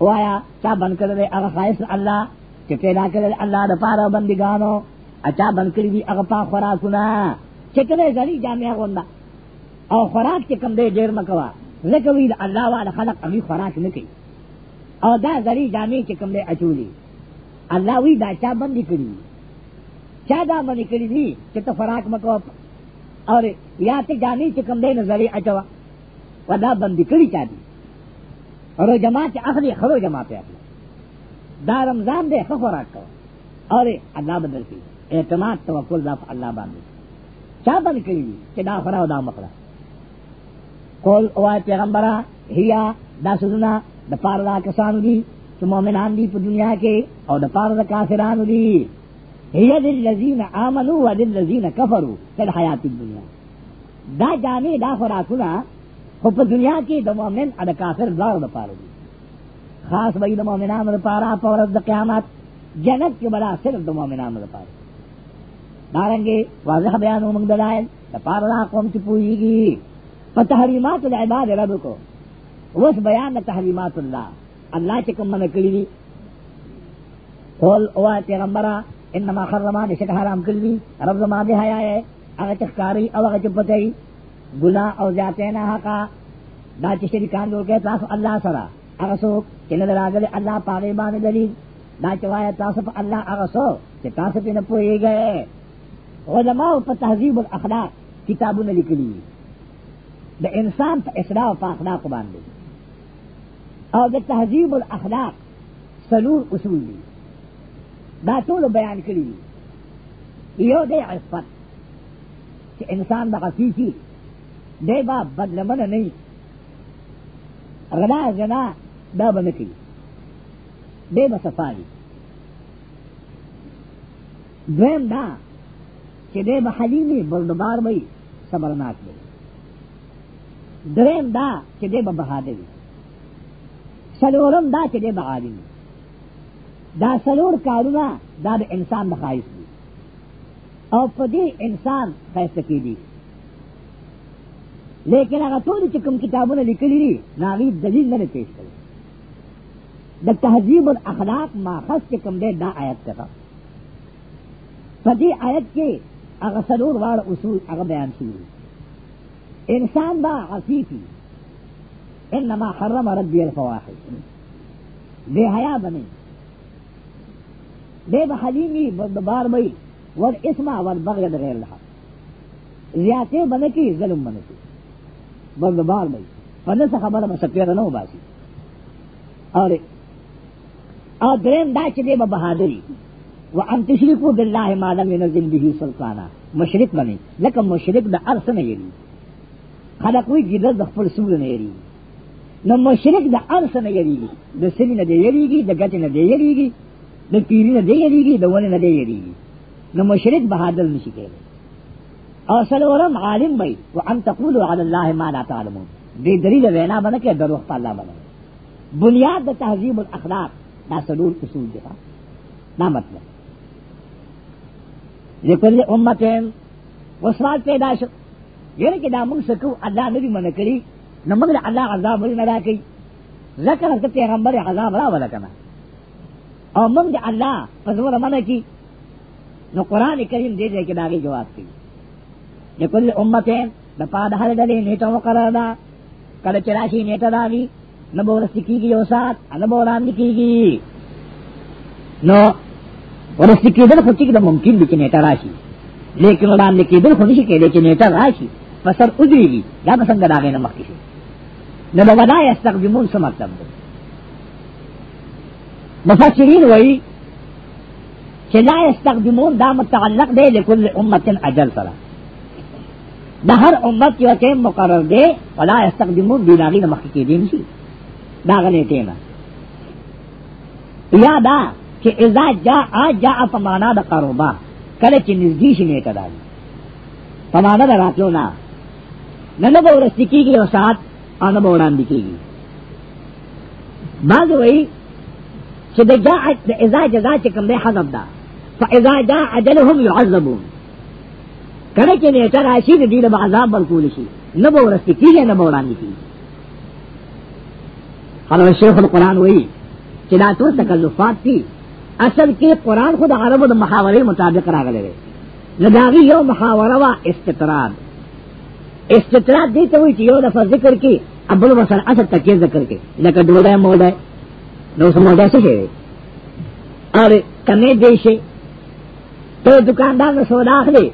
وایا، چا بن کر دے اغا خائص اللہ چا پیدا کر دے، اللہ دا پارا بندگانو۔ اچا بن کر دی اغا پا خوراکونا چکنے زری جامعہ گوندا او خوراک چکم دے، دیر مکوا ذکوی دا اللہ والا خلق امی خوراک نکی. او دا زری جامع چکم دے اچولی. اللہ وی دا چا بندی کری. چا دا منی کری دی چې ته فراق مکو. اور یا ته جانی چې کم دی نظری اچوا. ودا بندی کری چا دی. اور جماعت اخلی خرو جماعت اخلی. دا رمضان دے خو فراق کو اور اللہ بدل کی. اعتماد توکل دا اللہ باندې چا بند کری دی چې دا فرا دا مکړه قول او پیغمبرا هيا دا سوزنا د پاره دا کسانو دي چې مؤمنان دي په دنیا کې او د پاره د کافرانو دي هي للذین آمنوا وللذین کفروا فی الحیات الدنیا۔ دا جامع، دا خوراکونه خو په دنیا کې د مؤمن او د کافر دواړو لپاره دي خاص به د مؤمنانو لپاره په ورځ د قیامت، جنت کې بلا صرف د مؤمنانو لپاره دارنګه واضح بیان موږ دلایل د پاره قوم چې پوېږي په تحریمات العباد رب کو وس بیان تحریمات الله الله چې کوم من کړی دي قول او پیغمبرا، انما حرما نشک حرام کلی رب زما دے حیا ہے. اگر چکاری او اگر چپتئی گناہ او جاتے نہ حقا. دا چ شریکان جو کہ تاس اللہ سرا. اگر سو کہ نظر اللہ پاگے بان دلیل. دا چوایا تاس اللہ اگر سو کہ تاس پہ نہ گئے. علماء پر تہذیب الاخلاق کتابوں نے لکھ لی. دا انسان پر اصلاح پا اخلاق باندھے اور دا تہذیب الاخلاق سلور اصول دی۔ دا ټول بیان کړی یو دے عفت چې انسان د غفیفی دی با بدلمن نه غلا جنا دا بنکی دی با صفاری دویم دا چې دی با حلیمی بردبار بی صبرناک بی دریم دا چې دی با بہادری سلورم دا چې دی با عالمی دا سلور کارونه دا د انسان د خواهش دي او په دې انسان خیسته کېدي لیکن هغه ټول چې کوم کتابونه لیکلي دي ناغي دلیل نه پیش کړي د تهذیب الاخلاق ماخذ چې کوم دی دا آیت څخه په دې آیت کې هغه سلور واړه اصول هغه بیان شوي انسان با عفیفی انما حرم ربی الفواحش۔ بے حیا بنے۔ بے بحلیمی بار بئی۔ ور اسما ور بغیر غیر رہا زیادہ بنے کی ظلم بنے کی۔ بردبار بئی۔ پنے سے خبر میں سپیر نہ باسی۔ اور اور درین دا چلے با بہادری۔ وہ ان تشریفو باللہ ما لم ينزل به سلطانا۔ مشرک بنے۔ لیکن مشرک دا عرص نہ یری خلق وی گدر دا خپل سور نہ یری نو مشرک دا عرص نہ یری دا سلی نہ دے یری گی دا گچ نہ دے دا پیری نہ دے یری گی دا ون نہ دے نو مشرک بہادر نشی کہے اور سلورم عالم بھائی وہ ان تقول علی اللہ ما لا تعلمون. بے دلیل وینا بنا کے در وقت اللہ بنا بنیاد دا تہذیب الاخلاق، دا سلور اصول دفاع نہ مطلب. لکل امت وہ سوال پیدا شو. یہ کہ دا منگ سکو اللہ نبی من کری نہ منگ اللہ عذاب ولی نہ کی ذکر کہ پیغمبر عذاب را ولا کنا۔ اور منگ اللہ فزور من کی۔ نو قرآن کریم دے دے کہ داغی جواب کی۔ لکل امت دا پاد ہر ڈلے نیٹا مقرر دا۔ کل چراشی نیٹا داغی نبو رستی کی گی اوسات نبو ران کی گی۔ نو ورستی کی دل خود دا ممکن بھی نیٹا راشی۔ لیکن ران کی دل خود کے لیکن نیٹا راشی۔ فسر ادری گی یا پسند داغے نمک کسی نبو ودا یستقدمون سمطلب دے. مفسرین وئی کہ لا یستقدمون دا متعلق دے لکل امت اجل سرا. دا ہر امت یو ٹیم مقرر دے ولا یستقدمون بیناغی نمخ کی دین سی دا غنے یا دا کہ اذا جا آ جا پمانا دا قروبا. کلے چی نزدی شی نیتا دا پمانا دا راتلو نا. ننبو رستی کی گی وسات آنبو ران دی کی گی. بعض وئی کہ دا جا دا جزا چکم دے حضب دا. فاذا جا اجلهم يعذبون کله چې نه تر راشي د دې له عذاب ورکول شي نه به ورسته کیږي نه به وړاندې کیږي حضرت شیخ القرآن وایي چې دا ټول تکلفات دي اصل کې قرآن خود عربو د محاورې مطابق راغلی دی نو داغي یو محاوره وا استطراد. استطراد دې ته وایي چې یو دفعه ذکر کې ابل وسل اصل تکي ذکر کې لکه ډوډۍ موډۍ نو سموډۍ څه شي اور کمې دیشه ته دکاندار نو سودا اخلي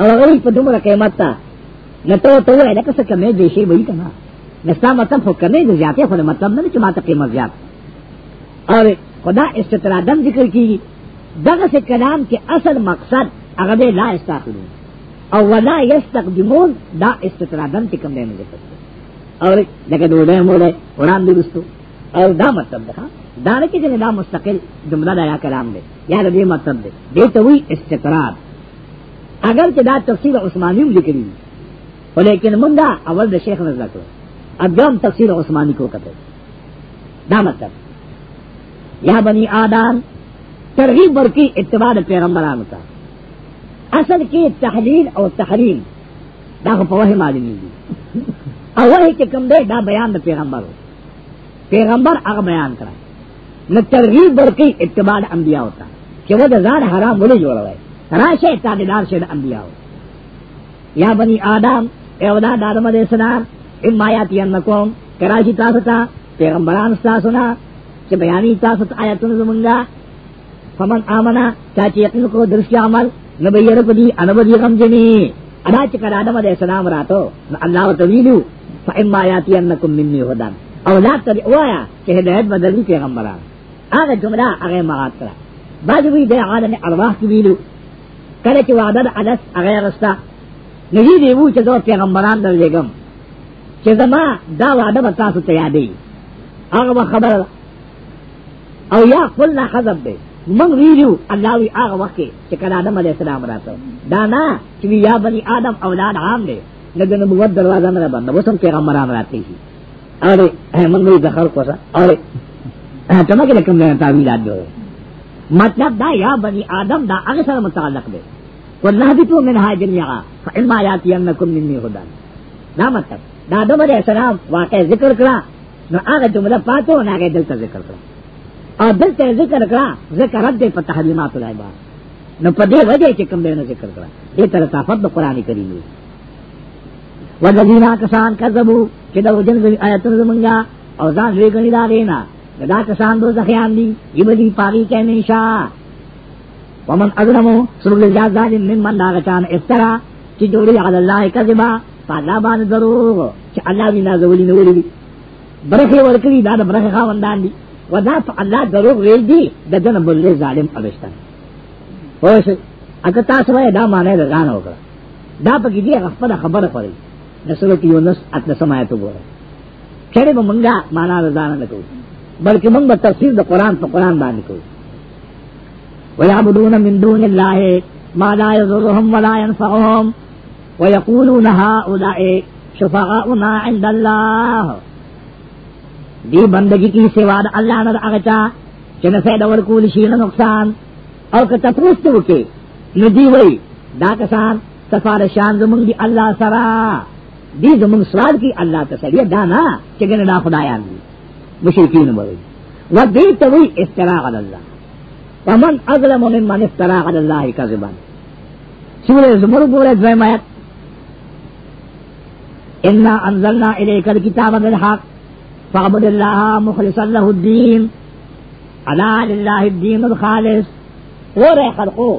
او هغه په دومره قیمت تا۔ نو ته ته وای لکه څه کمې دیشه وایي کنه نستا مطلب خو کمې دي زیاتې خو مطلب نه چې ماته قیمت زیات اور خدا استطرادم ذکر کی۔ دغه سے کلام کے اصل مقصد اگر لا استاخرون او ولا یستقدمون دا استطرادم کی کم دینے ذکر کی اور لکه دوڑے موڑے قرآن درستو اور دا مطلب ہاں؟ دا دانے کی جنہیں دا مستقل جملہ دا یا کلام دے، یا دا مطلب دے۔ دے تو ہوئی استطراد اگر کہ دا تفسیر عثمانی ذکری لیکن منگا اول دا شیخ نظر کرو اب جو ہم تفسیر عثمانی کو کہتے دا مطلب۔ یا بنی آدان ترغیب بر کی اتباع پیغمبران کا۔ اصل کی تحلیل اور تحریم، دا پوہ معلومی دی اور وہی کہ کم دے دا بیان دا پیغمبر ہو پیغمبر اگ بیان کرا نہ ترغیب برقی اتباع انبیاء ہوتا کہ وہ زان حرام بولے جوڑ رہے راش تابدار سے انبیاء ہو یا بنی آدم، اے اولاد آدم علیہ السلام، اما یاتی انکم کراچی تاستا پیغمبران ستا سنا کہ بیانی تاست آیتون زمنگا فمن آمنا چاچی یقین کو درست عمل انبدی غم جنی ادا چکر آدم علیہ السلام راتو، اللہ و طویلو فاما یاتی انکم منی ہدن اولاد تر اوایا کہ ہدایت بدلی پیغمبران آگا جملہ اگے مغاد کرا۔ بعد بھی دے عالم ارواح کی ویلو۔ کرے چی وعدد عدس اگے رستا۔ نجی دیوو چی دو پیغمبران در لگم چی زما دا وعدہ بتاسو تیادی۔ آگا با خبر او یا قلنا حضب دے۔ من ویلو اللہ وی آگا وقت چی کل آدم علیہ السلام راتو دانا چی یا بنی آدم اولاد عام دے. لگن نبوت دروازہ میرا بند. وہ سب پیغمبران راتے ہی اور من وی دخل کو سا. اور تمہیں کہ لکم دینا تعویلات جو ہے مطلب دا یا بنی آدم دا اغسر متعلق دے. واللہ بھی تو منہا جنیعا فعلم آیاتی انکم منی خدا دا مطلب. دا آدم علیہ السلام واقع ذکر کرا. نو آگا جملہ پاتو نو آگے دل تا ذکر کرا. اور دل تا ذکر کرا، ذکر رد دے پر تحلیمات العباد۔ نو پا دے وجہ چکم دے نو ذکر کرا۔ یہ طرح تافت دا قرآن کریم ہوئی والذین کسان کذبو چې دا وجن غنی آیتونه زمونږه او ځان لوی غنی دا غینا دا کسان دو زخیان دي یبدی پاگی کہ نشا ومن اظلمو سرگ الجاز ظالم من من داغچان افترا چی جوڑی علی اللہ کذبا، فاللہ بان دروغ چی اللہ بھی نازولی نولی دی۔ برخی ورکلی دا دا برخی خواندان دی۔ و دا پا اللہ دروغ ویل دی، دا جن بلے ظالم ابشتن۔ ہوش اگر تاسو دا مانے دا غان ہوگا دا پا کی دی غفر خبر پڑی نسلت یونس اتنا سمایتو گورا چڑے با منگا مانا رضانا نکو۔ بلکہ منگ با تفسیر دا قرآن پا قرآن با نکو۔ ویعبدون من دون اللہ ما لا يضرهم ولا ينفعهم۔ ويقولون هؤلاء شفعاؤنا عند الله۔ دی بندگی کی سوا دا اللہ نر اغچا چن فید ورکول شیر نقصان۔ اور کہ تپوس تو کے ندی وئی، دا کسان سفارشان زمنگ دی اللہ سرا۔ دی زمنگ سوال کی اللہ تسلی دانا چگن دا خدایان دی۔ مشرکین بوئی و دی توی افتراء علی اللہ۔ ومن اظلم ممن افتراء علی اللہ کذبا۔ سورہ زمر بولے دویم آیت۔ انا انزلنا الیک الکتاب بالحق۔ فاعبد اللہ مخلصا له الدین الا للہ الدین الخالص. اور خلقو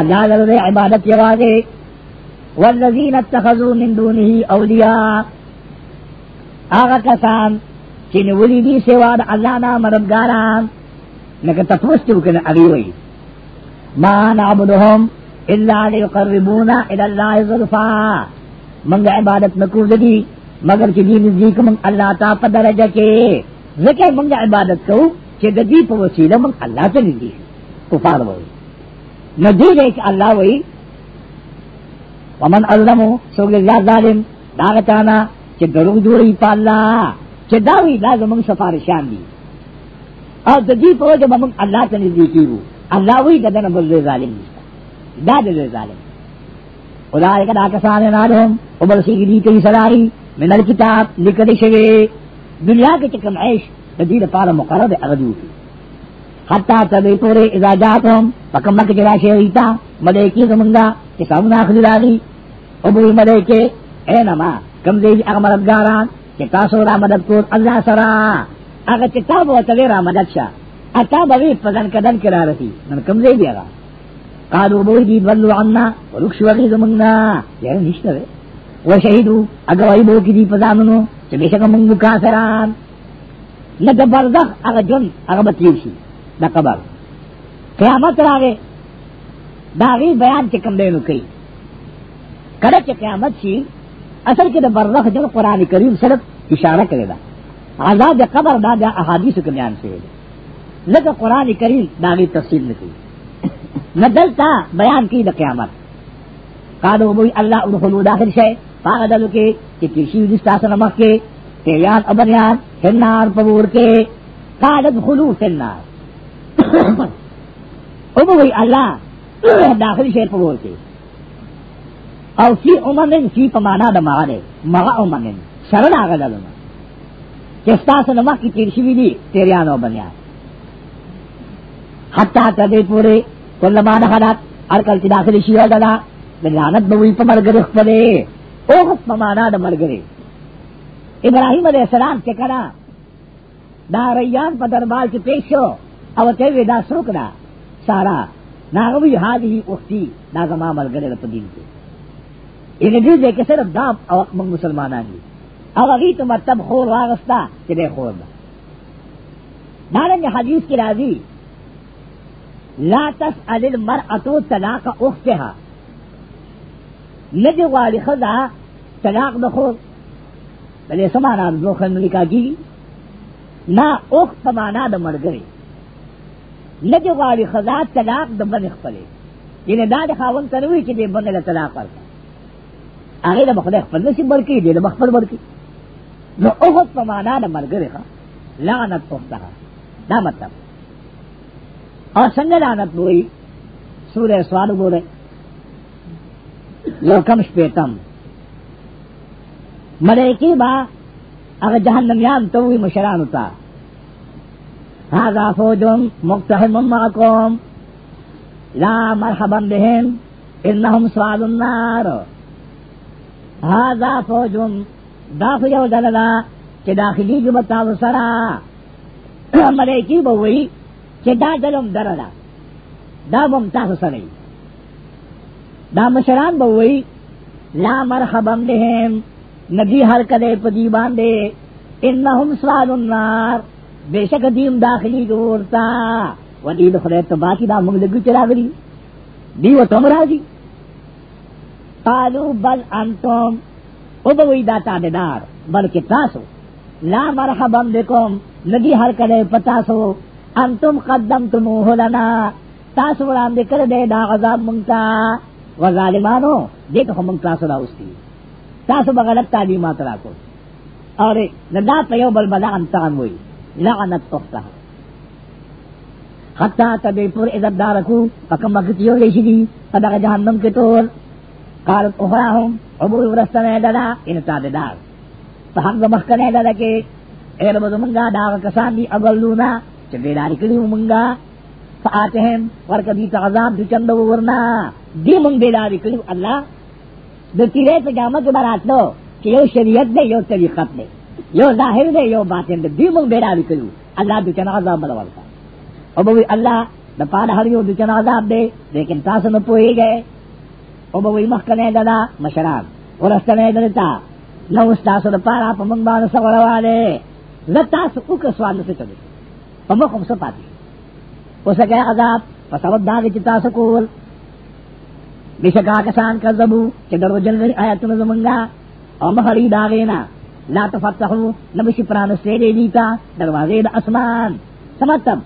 اللہ لرے عبادت یوازے والذین اتخذوا من دونه اولیاء آغا کسان چین ولی دی سوا دا اللہ نا مددگاران. لکہ تپوستو کن اگیوئی ما نعبدهم الا لیقربونا الاللہ ظلفا منگا عبادت نکو دی مگر جی چی دی نزدیک جی منگ اللہ تا پا درجہ کے، ذکر منگا عبادت کو چی جی دی پا وسیلہ منگ اللہ تا نزدیک کفار وئی ندی دے کہ اللہ وئی ومن علمو سوگ اللہ ظالم، داغتانا چی دروگ جوڑی پا اللہ چی داوی لازم منگ سفارشان دی۔ اور دی پا وجہ منگ اللہ تا نزدیکی رو اللہ وئی ددن بل ظالم نشتا دا دل ظالم۔ اولئک دا کسان نالهم ابل سیگی دی کئی سراری من الکتاب لکد شوی. دنیا کے چکم عیش تدیر پارا مقرر اغدو کی حتی تبی پورے اذا جاتهم فکم مک جلا شیریتا ملیکی زمنگا کہ سامنا خلیلاغی ابوی ملیکے اے نما، کم دے جی اغمردگاران کہ تاسو را مدد کور، اللہ سرا. اگر چتاب و تلے را مدد شا. اتا بوی پزن کدن کرا رسی. من کم دے دی اگا قالو بوی دی بلو عنا ورکش وغی زمنگا یعنی نشتر ہے و شہیدو اگر وی بو کی دی پزامنو چھ بے شک منگو کافران. نہ بردخ اگر جن، اگر بتیوشی دا قبر. قیامت راگے داغی بیان کے کم دینو کئی. کڑا کے قیامت شی، اصل کے دا بررخ جن قرآن کریم صرف اشارہ کرے دا. عذاب قبر دا دا احادیث کے بیان سے لگا قرآن کریم داغی تفصیل نکی نہ دلتا بیان کی دا قیامت. قالو بوئی اللہ ادخلو داخل شے فاغدلو کے کہ کشی دستا سنمک کے. تیریان ابریان ہنار پبور کے. قال ادخلو فی النار. او بوئی اللہ داخل شے پبور کے. او فی اممن، فی پمانا دا مغا دے مغا اممن سرد آغا دلنا چستا سے نمک کی تیر شوی دی، تیریان و بنیان. حتی تدی پورے کل مان خلات ارکل چی شیو دلا لعنت بوئی پا مرگر اخپلے اوغت پمانا دا مرگرے ابراہیم علیہ السلام چکنا دا ریان پا دربار کی پیش شو او تیوی دا سوک دا۔ سارا ناغوی حالی ہی اختی دا زمان مرگرے دا پا دین کے۔ انہیں دیو دے کہ صرف دا او من مسلمانان دی او اگی تو مرتب خور واغستا، کہ دے خور دا۔ دارنگ حدیث کی راضی، لا تسأل المرأة طلاق اختها ندی غالی خدا طلاق دخور بلے سمانا دو خن لکا کی نا اخت پمانا دا مرگری ندی غالی خدا طلاق دا بن اخپلے یعنی دا دا خاون تنوی چی دے بن طلاق ورکا۔ آگے دا مخدا اخپل نسی برکی دے دا مخفل برکی نو اخت پمانا دا مرگری خوا لعنت اختها دا مطلب۔ اور سنگ لعنت بوئی سورہ سوال بولے۔ لوکم شپیتم. ملیکی با اگر جہنمیان تو ہوئی مشران ہوتا هذا فوج مقتحم معكم لا مرحبا بهم انهم سوال النار. هذا فوج داخل یو دللا کہ داخلی جو بتاو سرا. ملیکی بوئی کہ دا دلم درلا دا ممتاز سرئی. دا مشران بوئی لا مرحبا بهم ندی ہر کدے پدی باندے انہم سوال النار بے شک دیم داخلی دورتا و دید خدای تو باقی دا مگ لگو چلا گری دی و تم راضی قالو، بل انتم. او بوئی دا تابدار بلکہ تاسو. لا مرحبا بکم ندی ہر کدے پتاسو انتم قدمتموه لنا. تاسو وړاندې کړ دې دا عذاب مونږه و ظالمانو دې ته موږ تاسو راوستي تاسو بغلط تعلیمات راکو اور ندا په بل بلا انتان وای لعنت تخته حتا تبې پر عزت دارکو پکم وخت یو لشي دي پدغه جهنم کې ټول قالت اخراهم عمر ورستنه دلا ان تابدار په هغه مخکنه دلا کې اے رب زمونږه دا کسان دي اغلونا چې بیداری کړي مونږه فاتهم ورکدی ته عذاب د چند ورنا دی مونږ بیداری کړي الله د تیرې په جامه کې براتلو چې یو شریعت دی یو طریقت دی یو ظاهر دی یو باطن دی دی مونږ بیداری کړي الله د چند عذاب بل ورکا. او به الله د پاره هر یو د چند عذاب دی لیکن تاسو نه پوهیږئ او به مخکنه ددا مشران. ورستنه دلتا نو تاسو د پاره په مونږ باندې سوالواله زتا سو کو سوال څه کوي په مخ هم څه پاتې وسکه عذاب فسبب دا چې تاسو کول بشکا کسان کذبو چې درو جن آیاتونه زمونږه او مخری دا غینا لا تفتحو، نبشی پران سیدے دیتا، دروازے دا اسمان. سمتب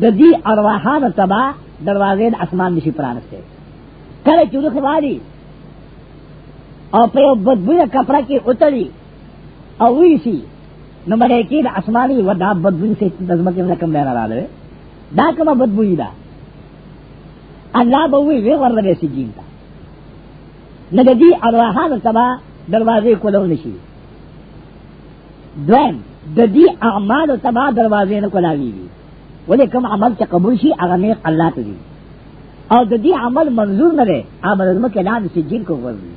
د دې ارواحان تبا، دروازے د اسمان نشي پرانسته کله چې خوالی او په بدبوی کپڑا کې اتلی او ویسی نو مړی کې د اسماني و دا بدبوی سے د ځمکې نه کم نه رااله دا کومه بدبوی ده الله به وی وی ورته سي جینتا نه ارواحان تبا دروازې کولو نشي دویم د دې اعمال تبا دروازې نه کولاوي ولې کوم عمل چې قبول شي هغه نیک الله ته دي او د دې عمل منظور نه دی عمل زمکه لاندې سجین کو ورځي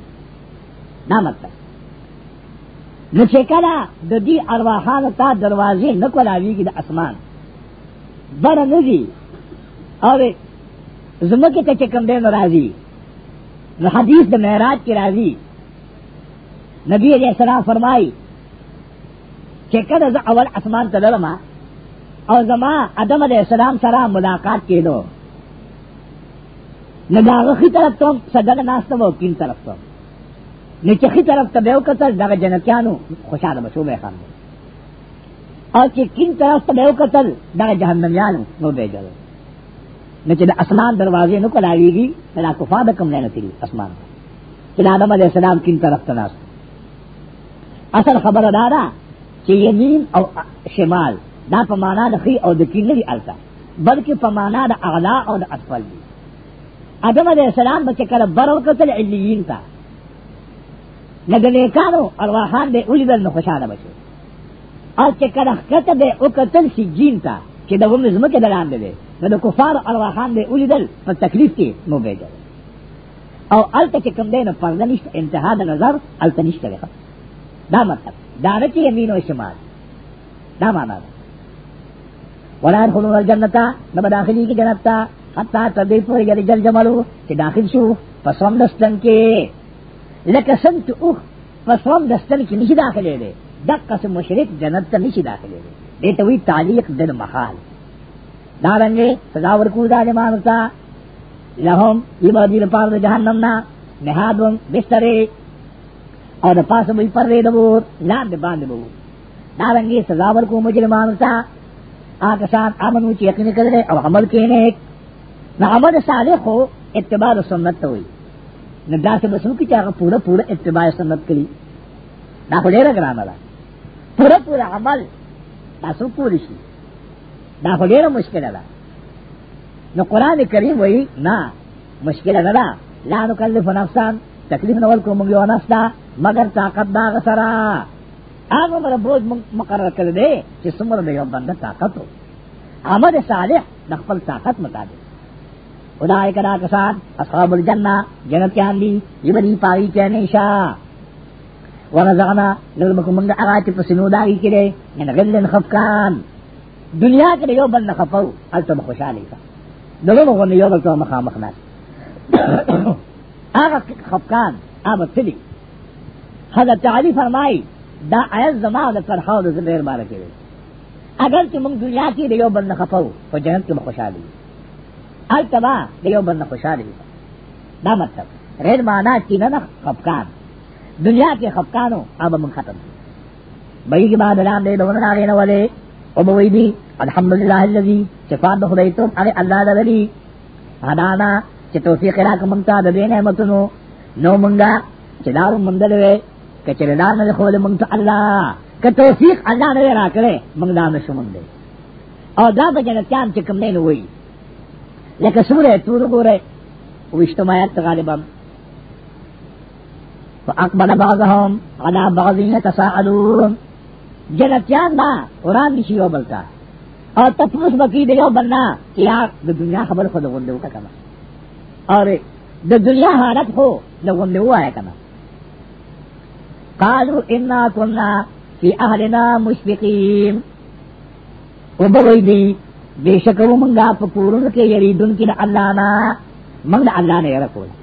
دا مطلب. نو چې کله د دې ارواحانو ته دروازې نه کولاویږي د اسمان. بر نه دي او زمکه ته چې کوم حدیث معراج کی راضی۔ نبی علیہ السلام فرمائی چې کله ز اول اسمان ته درما او زما ادم علیہ السلام سره ملاقات کېدو نو دا غخي طرف ته صدقه ناشته وو کین طرف ته نو چې طرف ته به وکړل دا جنتیانو خوشاله بشو به خان او چې کین طرف ته به وکړل دا جهنميانو نو به جوړ نو چې د اسمان دروازې نو کلاویږي دا کفا د کم نه اسمان چې آدم علیہ السلام کین طرف ته ناس۔ اصل خبر دارا چې یمین او شمال، دا په معنا د خي او د کین نه التا بلکې په معنا د اعلا او د اسفل دی۔ آدم علیہ السلام بچ کله برو کتل علیین تا۔ نګلې کانو، ارواحان دې ولیدل نو خوشاله بشو او چې کله کته دې او کتل شي جین تا چې د ومه زمکه دلان دي نو د کفار ارواحان دې ولیدل په تکلیف کې مو بیجل او الته چې کوم دی نو پرده نشته، انتها د نظر الته نشته ده دا مطلب. دا نه چې یمین او شمال. دا معنا ده. ولا يدخلون الجنة نبا داخلی کی جنت تا حتی تردی پوری یعنی گلی جل جملو چې داخل شو پسوم دستن کې. لکه سنت اوخ پسوم دستن کې نشي داخلے دے دقا سے مشرک جنت تا نشي داخلے دے دیتا ہوئی تعلیق دن محال. دارنگے سزاور کو ظالمان تا لهم یما دیر پار دا جہنم نا نهادون بسترے، اور دا پاس بھئی پر رے دبور لان دے باندے بہو دارنگے سزاور کو مجرمان تا آکسان آمنو چی یقین کرے او عمل کینے نہ عمل صالح ہو، اتباع سنت ہوئی۔ نہ دا سے بسو کی چاہا پورا پورا اتباع سنت کری۔ نہ کو ڈیرا کرانا دا پورا پورا عمل دا سو پوری شی۔ دا کو ڈیرا مشکل دا نو قرآن کریم وہی نہ مشکل دا لا نکلف نفسان تکلیف نول کو منگیو نفس دا مگر طاقت دا غسرا آگا مرا بوجھ مقرر کر دے کہ سمر دے بندہ طاقت ہو عمل صالح نقبل طاقت مطابق. خدای کدا کسان، اصحاب الجنہ جنت کے اندی یہ بڑی پاری کے نیشا ورزقنا لرمکم من اغات پسنو داری کرے من یعنی غل خفکان دنیا کے یو بند خفو التم خوشحالی کا. دلو غن یو بل تو مخا مخنا آغا خفکان آب تلی. حضرت علی فرمائی، دا آیت زما دا فرحاو دا زبیر بارا کرے. اگر چې موږ دنیا کې د یو بل نه خفو په جنت کې خوشحالي التبا د یو بل نه خوشحالي دا مطلب. غیر معنا چې نه خفقان. دنیا کې خفقانو اب من ختم. بای کی بعد نام دې دونه راغې نه ولې او بوي دي الحمدلله الذي صفات خدای ته هغه الله د ولی ہاں هدانا چې توفیق را کوم ته د نعمتونو نو مونږه چې دارو مندل وې کچره دار نه خو له مونږ ته الله که توفیق اللہ نے را کرے منگ دام شمن دے اور دا بجنتیان چکم نہیں ہوئی۔ لیکن سورے تور گو رہے وہ اجتماعیت غالبا۔ فاقبل بعضهم على بعض يتساءلون جنتیان دا قرآن بھی شیو بلتا۔ اور تپوس بکی دے یو بننا کہ یار، دا دنیا خبر خود غندے کا کنا اور دا دنیا حالت ہو دا غندے ہوا ہے کنا قالوا انا كنا فی اہلنا مشفقین۔ و بوئی دی، بے شک و منگا پکورن کے یریدن کی دا اللہ نا، منگ دا اللہ نے یرکولا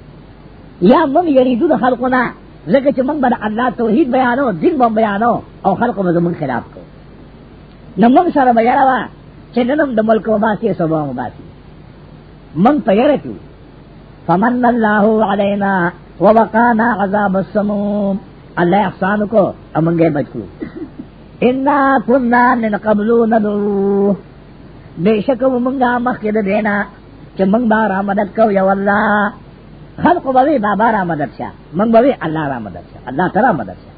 یا من یریدو دا خلقنا لکه چې موږ به الله توحید بیانو، دین به بیانو او خلق به زمون خلاف کو نو موږ سره به یاره وا چې نن د ملک وباسي سبا وباسي. من په یاره کې فمن الله علینا ووقانا عذاب السموم. اللہ احسان کو امنگے بچ انا کننا من قبلو ندعو بے شک منگا مخید دینا کہ منگ بارا مدد کو یو اللہ خلق بوی بابا را مدد شاہ منگ بوی اللہ را مدد شاہ، اللہ ترا مدد شاہ۔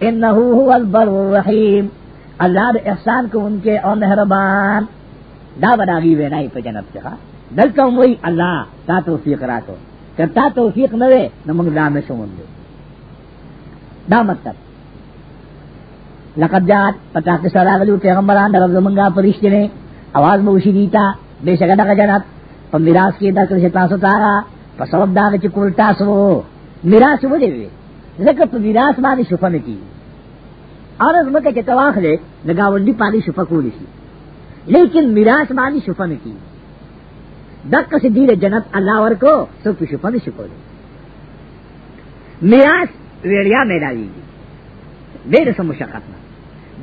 انہو هو البر الرحیم، اللہ دے احسان کو ان کے اور مہربان۔ دا بداغی وینائی پہ جنت سے دلتا ہوں وہی اللہ، تا توفیق را کو۔ کہ تا توفیق نوے نہ منگ دام شمون دے۔ دا مطلب۔ لقد جات پتا کے سرا گلو پیغمبران در زمنگا فرشتے نے۔ آواز موشی دیتا، بے شک دغه جنت۔ په میراث کې دا کړی تاسو ته په سبب دا چې کول تاسو میراث و دی ځکه په میراث باندې شفا نه کی ارز مکه چې تواخله لگاوندی پانی شفا کولی شي لیکن میراث باندې شفا نه کی دک سے دیر جنت اللہ ورکو سب کی شفا نه شکو دے. میراث ویڑیا میلاوی دیر سم مشقت نہ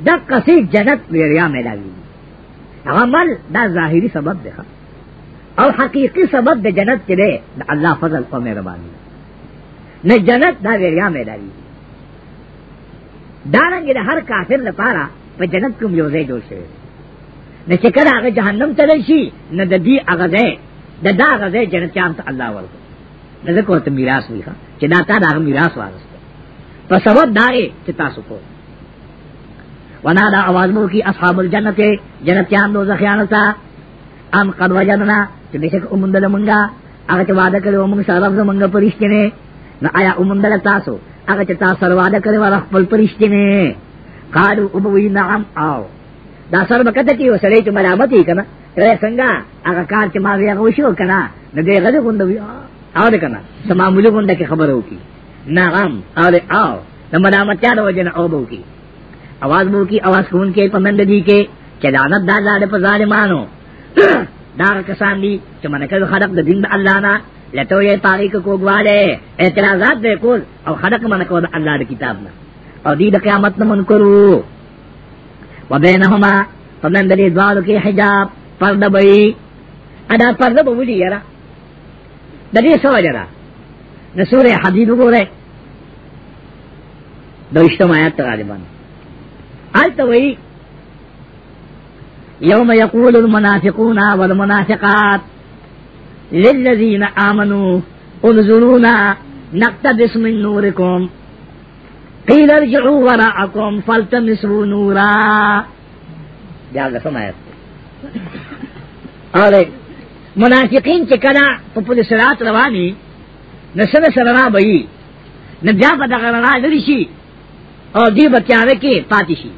دک کسی جنت ویڑیا میلاوی عمل دا ظاہری سبب دیکھا اور حقیقی سبب دے جنت چلے دا اللہ فضل کو مہربانی نہ جنت دا ویڑیا میلاوی دارنگی دا ہر کافر لپارا پہ جنت کم یوزے جو شوے نہ چکر آگے جہنم تلشی نہ دا دی اغزے دا دا اغزے جنت چاہم تا اللہ ورکو۔ نہ ذکر تو میراث بھی خواہ چی دا تا دا میراث وارستا پر سبب دارے چتا سکو۔ ونا دا آواز مو کی اصحاب الجنت، جنت چاند دو زخیانتا ام قد وجدنا چی بشک امندل منگا اگر چی وعدہ کرے امنگ سرب منگا پرشتے نے۔ نہ آیا امندل تاسو اگر چی تاثر وعدہ کرے ورخ پل پرشتے نے۔ قالو ابوی نعم، آو۔ دا سر بکتا کی و سڑی چو ملامتی کنا۔ رے سنگا اگا کار چی ماغی اگا وشو کنا۔ ندے غد گندوی آو۔ دے کنا سمامولی گندہ کی خبر ہو کی۔ نعم، آو دے، آو۔ دا ملامتیا دا وجن او بو کی۔ آواز بو کی، آواز کون کے پمند دی کے چلانت دا دا پا ظالمانو دا کسان دی چو منکل خلق دا دین دا اللہ نا لتو یہ پاگی کو کوگوالے اعتراضات دے کول او خلق منکو دا اللہ دا کتاب نا. او دی دا قیامت نمن کرو و بینہما فمن دلی دوالو کی حجاب پرد بئی. ادا پرد بولی یرا. دلی سو جرا. نسور حدید گو رے. دو اشتم آیات غالبان آلتا وئی یوم یقول المنافقون والمنافقات للذین آمنوا انظرونا، نقتبس من نورکم قیل ارجعوا وراءکم فالتمسوا نورا. بیا لسم آیت اور منافقین چکنا پپل سرات روانی نسل سرنا بئی نہ بیا بدغرنا لرشی اور دی بتیارے کے پاتشی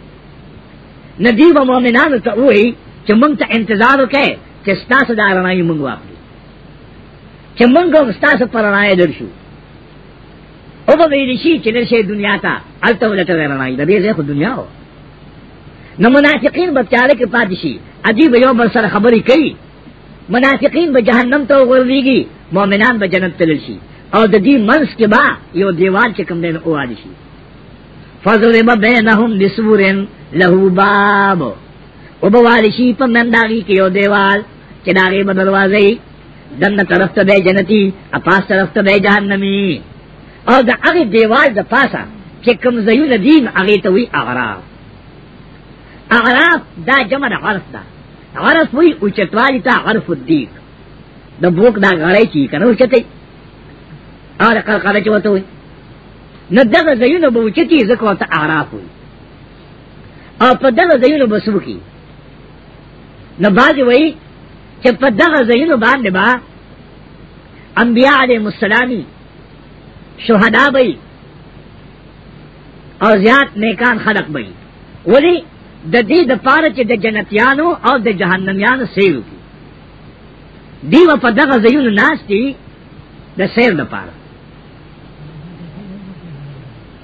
نہ دی و مومنان تا اوئی چھ منگ تا انتظار کے چھ ستاس دارنائی منگ واپلی چھ منگ ستاس پرنائی درشو او با بیدشی چی نرشی دنیا تا علتا ولتا غیرنائی دا بیزے خود دنیا ہو. نو منافقین بچارے کے پادشی عجیب یو بر سر خبری کئی. منافقین با جہنم تو غرلیگی مومنان با جنت تلشی اور دا دی منس کے با یو دیوال چکم دین او آدشی. فضرب بینہم بسورن لہو باب. او بوالشی پا منداغی کے یو دیوال چناغی بدروازی دن طرف تا بے جنتی، اپاس طرف تا بے جہنمی. اور دا اغی دیوال دا پاسا کہ کم زیون دین اغی توی اغراف. اغراف دا جمع دا غرف دا. غرف وی اوچتوالی تا غرف الدیق دا بوک دا غرائی چی کنا اوچتی. اور قلقالا چوتا ہوئی نو دغه زیون به اوچتی زکو تا اغراف ہوئی اور پا دغه زیون بسو کی نو بازی وی چه پا دغه زیون باندې با انبیاء علیہ السلامی شہدا بئی اور زیاد نیکان خلق بئی ولی د دې د پاره چې د جنتیانو او د جهنميانو سیر کی دی و په دغه زیونو ناس د سیر د پاره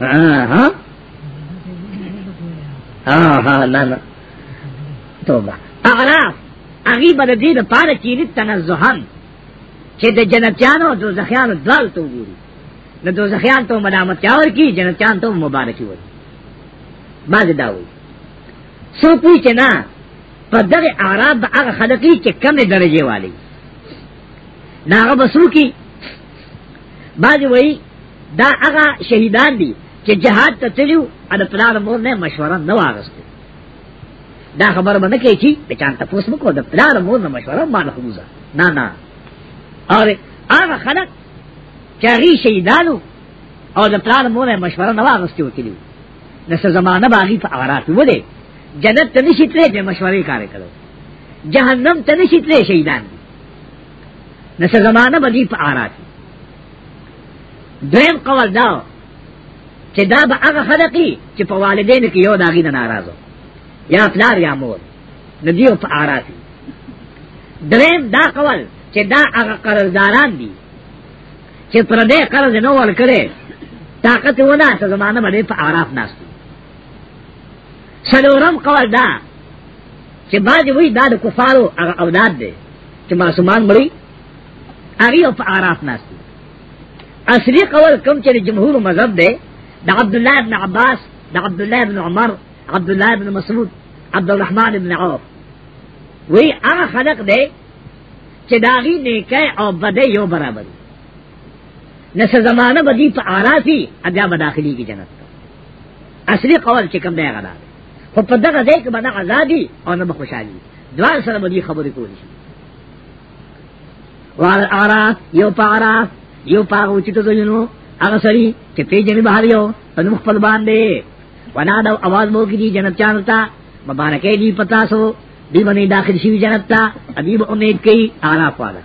ها؟ ها ها نه جنتیانو زخیانو تو نہ دو زخیان تو ملامت چاور کی، جنتیان تو مبارکی ہوئی باز داوئی سو پوچھے نا پر در اعراب با اغا خلقی کم درجے والی. نا اغا بسو کی. باز وئی دا اغا شہیدان دی. کہ جہاد تا تلیو ادا پلار مور نے مشورہ نو آغستے۔ دا خبر بنا کہ چی بچان تا پوس مکو، دا پلار مور نے مشورہ مان خبوزا۔ نا نا۔ اور آغا خلق چاغي شهیدانو او د پلان مور مشوره نه واغستو کړي نس زمانہ باغی په اغرات وله جنت ته نشي تلې د مشورې کار کړو جهنم ته نشي تلې شهیدان نس زمانہ باغی په اغرات دویم قول دا چې دا به هغه خلقي چې په والدین کې یو داغي نه ناراضو یا پلار یا مور. ندیو په اغرات دریم دا قول چې دا هغه قرضداران دي چې پر دې قرض نو ور کړي طاقت ونه ته زمانہ باندې په اعراف ناستو سلورم قول دا چې باج وی دا د کفارو هغه اولاد دي چې معصومان مړي هغه په اعراف ناستو اصلي قول کوم چې جمهور مذهب دی د عبد الله ابن عباس د عبد الله ابن عمر عبد الله ابن مسعود عبد الرحمن ابن عوف. وی هغه خلق دی چې داغي نیکه او بده یو برابر. دی نس زمانہ بدی پا آرافی ادیا بداخلی کی جنت تا. اصلی قول چکم دے غدا خو پا دغا دے که بنا عذابی اور نبا خوشحالی. دوار سر بدی خبری کولی شی. وار آراف یو پا آراف یو پا غوچی تو زنو اغا سری چه پی جنی بحر یو پا نمخ پل باندے ونا دو آواز بو کی دی جنت چانتا مبارکے دی پتا سو دی بنی داخل شوی جنت تا ابھی با امید کئی آراف والا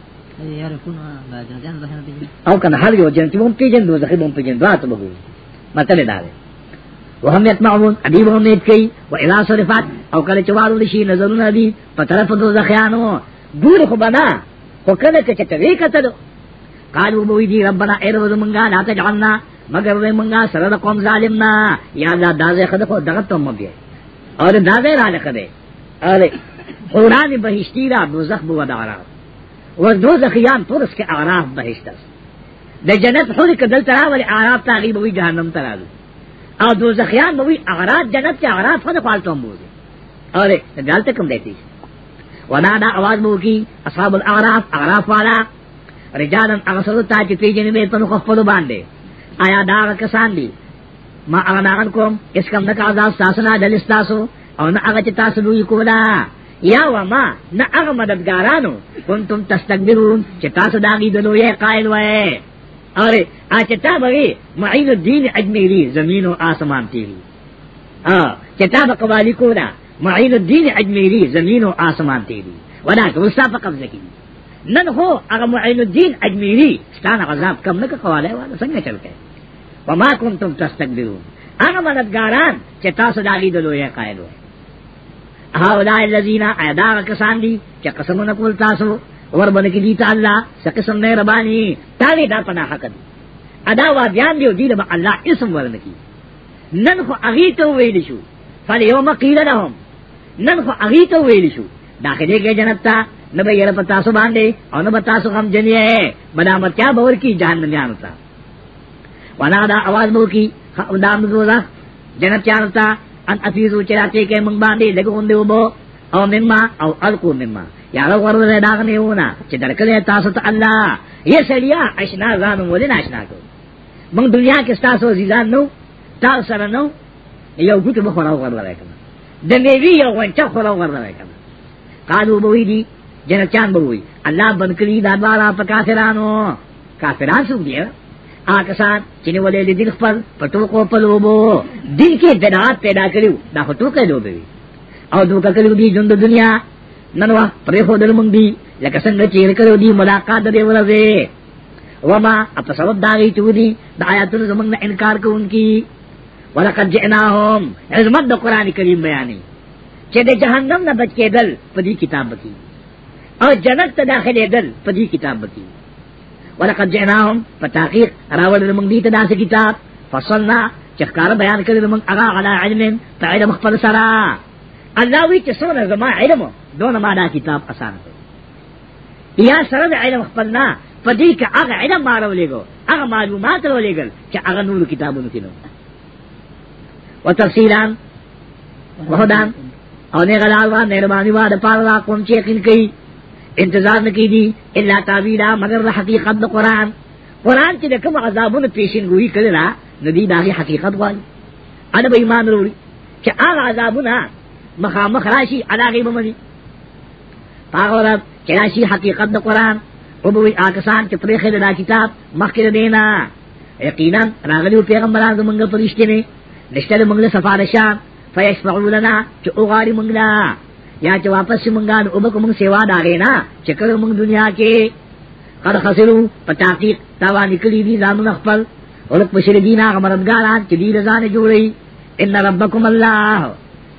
او کنه هر یو جنتی مون پیجن دو زخی مون پیجن دو اتو بگو مطلب دا ده وهم يتمعون ادیب امید کئی و اذا صرفات. او کل چوارو لشی نظرون ادی پا طرف دو زخیانو دور خو بنا خو کل چچتوی کتلو. قالو بوی دی ربنا ایرو منگا لا تجعلنا مگر وی منگا سرد قوم ظالمنا یا دا دازے خد خو دغت تو مبیئے اور دازے را لکھدے اور حوران بہشتی را دوزخ بو دارا و دوزخیان پرس کے اعراف بہشتس دا جنت خود کدل ترا ولی اعراف تاغی بوی جہنم ترا دو اور دو زخیان بوی اغراض جنت کے اغراض خود فالتو ہم بوزے اور گالتے کم دیتی. ونادا آواز بو کی اصحاب الاغراف اغراف والا رجالن اغسر تا چی پیجنی میں پنو خفلو باندے. آیا داغ کسان دی؟ ما اغناغن کوم، اس کم نک عذاب ساسنا دلستاسو او نہ اغا چی تاسو دوی کولا. یا وما نہ اغا مددگارانو، کنتم تستقبرون چی تاسو داغی دلو یہ قائل وے. اور چتا بگی معین الدین اجمیری زمین و آسمان تیری چتا بقوالی کودا معین الدین اجمیری زمین و آسمان تیری ودا کہ وستا پا قبض کی. نن ہو اگر معین الدین اجمیری. ستان غذاب کم نہ قوالے والا سنگ چل کے. وما کنتم تستكبرون اگر مددگاران چتا صداغی دلو یہ قائل ہوئے هؤلاء الذين اعداء کسان دی چا قسم نقول تاسو. ور بن کی دیتا اللہ سقسم نے ربانی. تاوی دا پناہ حق دی. ادا وا بیان دیو دی با اللہ اسم ورن کی. نن خو اغی تو ویل شو. فل قیل لهم نن خو اغی تو ویل شو. داخلے کے جنت تا نہ یر پتا سو باندے اور نہ بتا سو غم جنی ہے۔ ملامت کیا بور کی جہنم جانتا ونا دا آواز بو کی دام دوزا جنت جانتا ان افیزو چراتے کے منگ باندے، لگو اندے بو، او مما، او القو مما۔ یا رو ورد دے داغ نہیں ہونا چی درکلے تاسو تا اللہ۔ یہ سڑیا اشنا زانو مولے ناشنا کو۔ منگ دنیا کے ستاسو عزیزان نو تاو سر نو، یو گوٹ بخوراو ورد رہے کنا دمیوی یو غنچا خوراو ورد رہے کنا قالو بوئی دی جنچان بوئی اللہ بنکلی دادوارا پا کافرانو۔ کافران سو دیا آکسان چنی ولے لی دل خپل پٹوکو پلوبو دل کی بدعات پیدا کریو، دا خطوکے دو بیوی او دوکا کریو دی جند دنیا۔ ننوا پرے خو دل منگ دی لکه څنګه چې کړو دی ملاقات دې ورځه وما اپ سبب داغي چو دی د آیاتونو زمنګ نه انکار کوونکی ولقد جئناهم۔ عظمت د قران کریم بیانې چې د جهنم نه بچ کېدل په دې کتاب کې او جنت ته داخله دل په دې کتاب کې ولقد جئناهم فتحقیق راول موږ دې ته داسې کتاب۔ فصلنا چخکار بیان کړل موږ هغه علی علم تعلم خپل سره اللہ وی چې څونه زما علم، دون ما دا کتاب آسان دی یا سره د علم خپلنا پدې کې هغه علم مارو لګو هغه معلومات ورو لګل چې هغه نور کتابونو کې نو وتفصیلان وهدان او نه غلال وا مهرباني وا د پاره وا کوم چې یقین کوي انتظار نکې دي الا تعبیرا مگر حقیقت د قران قران چې کوم عذابونو پیشین ګوئی کړي را، ندی داغي حقیقت وایي انا به ایمان وروړي چې هغه عذابونه مخامخ راشی علاقی بمنی. پاغورت چراشی حقیقت دا قرآن. ابوی آکسان چی پریخی دا کتاب مخیر دینا. یقینا راغلیو پیغمبران دا منگل پرشتی نے، نشتر منگل سفارشان، فیشفعو لنا چی اغاری منگلا. یا چی واپس سی منگان ابکو منگ سیوا داغینا چکر منگ دنیا کے۔ قد خسرو، پتاقیق، تاوا نکلی دی زامن اخپل۔ ولک پشر دینا غمردگاران چی دی رزان جوڑی ان ربکم اللہ۔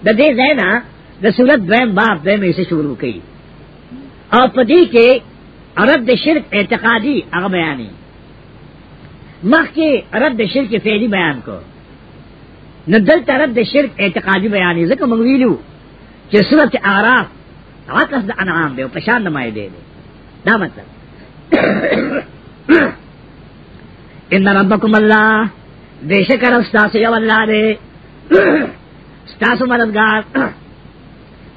دا دے زینا، دا صورت دویم باپ دویم اسے شروع کی۔ اور پدی کے عرب شرک اعتقادی اغ بیانی۔ مخ کے عرب شرک فعلی بیان کو۔ ندلت عرب دا شرک اعتقادی بیانی ذکر منگویلو کہ صورت آراف عقص دا انعام دے و پشان نمائے دے دے۔ دا مطلب۔ ان ربکم اللہ، بے شکر استاس یو اللہ دے۔ ستاسو مددگار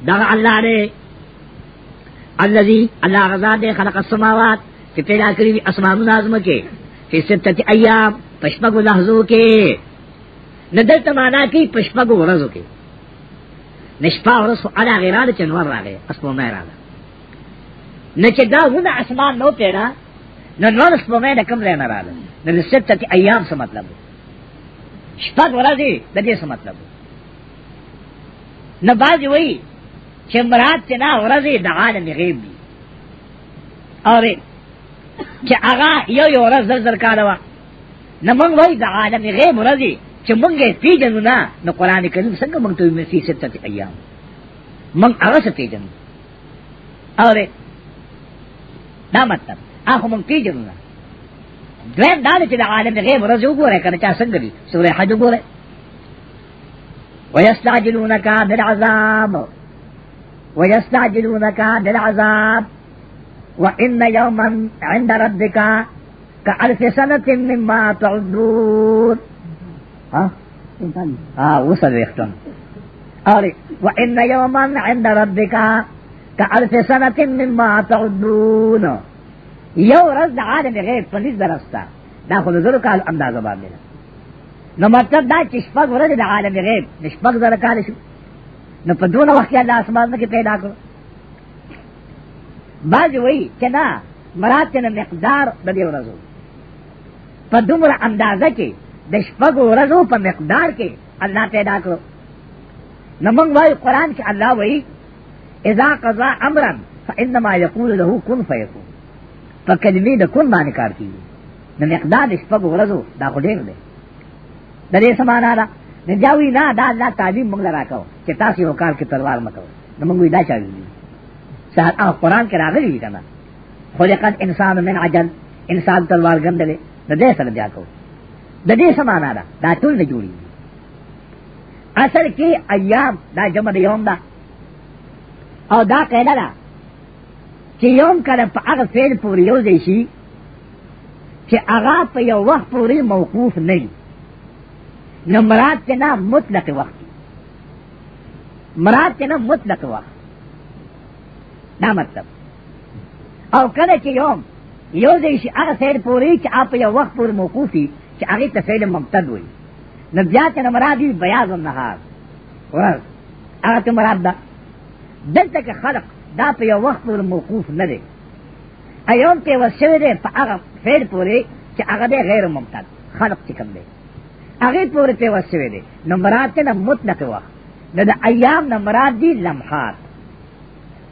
دغا اللہ دے۔ اللذی اللہ غزا دے، خلق السماوات کہ پیدا کری اسمان نازم کے۔ فی ستت ایام، پشپگو لحظو کے۔ ندل تمانا کی پشپگو ورزو کے۔ نشپا ورسو علا غیران چنور را گئے اسمو میں را نچے دا ون اسمان نو پیدا نو نور اسمو میں کم لینا را نو ستت ایام سے مطلب شپگ ورزی دا دے سے مطلب نہ باز وہی کہ مراد چنا ورز د عالم غیب دی اور کہ اغا یو یو ورز زر زر کاروا نہ منگ وہی عالم غیب ورزی چې مونږه پیژنو نه نو قران کریم څنګه مونږ ته مې سي ستة ایام مونږ هغه څه پیژنو اوره دا مطلب هغه مونږ پیژنو نه دویم دا چې د عالم غیب ورځ وګوره کنه چا څنګه دي سورہ حج وګوره ويستعجلونك بالعذاب ويستعجلونك بالعذاب وإن يوما عند ربك كألف سنة مما تعدون ها؟ ها وصل يختم. اور وإن يوما عند ربك كألف سنة مما تعدون. یو رز دا عالم غیب پنیز درستا. دا خود کال نو مطلب دا عالم غیب. کال شو. نو اسمان پیدا بعض وی مراد مقدار د دې ورځو د شپږ ورځو په مقدار کې الله پیدا کړ نو موږ قرآن کې الله وی اذا قضا امرا فانما يقول له كن فيكون په کلمې د کن باندې کار کوي نو مقدار د شپږ ورځو دا خو ډېر دی د دې سمانا دا۔ نه جاوی نه دا الله تعلیم موږ راکاو چې تاسو یو کار کې تلوار مکو نو موږ دا چاوي سهار او قرآن کې راغلی بھی کنا۔ خلقت انسان من عجل، انسان تلوار ګندلې د دې سره بیا کو د دې سمانا دا دا ټول نه جوړي اصل کې ایام دا جمع د یوم دا او دا قاعده ده چې یوم کله په هغه فعل پورې یو ځای شي چې هغه په یو وخت پورې موقوف نه وي. نو مراد ته مطلق وخت. مراد ته نه؟ مطلق وخت. دا مطلب. او کله چې یوم یو ځای شي، هغه فعل پورې چې آپ یو وخت پورې موقوفي چې هغه ته فعل مبتد وي نو بیا ته مراد بیاض النهار ورځ هغه ته مراد ده دلته کې خلق دا په یو وخت پورې موقوف نه دی ایوم ته وسوي دی په هغه فعل پورې چې هغه دی غیر ممتد خلق چې کوم دی هغه پورې ته وسوي دی نو مراد ته مطلق وخت نو د ایام نه مراد دي لمحات.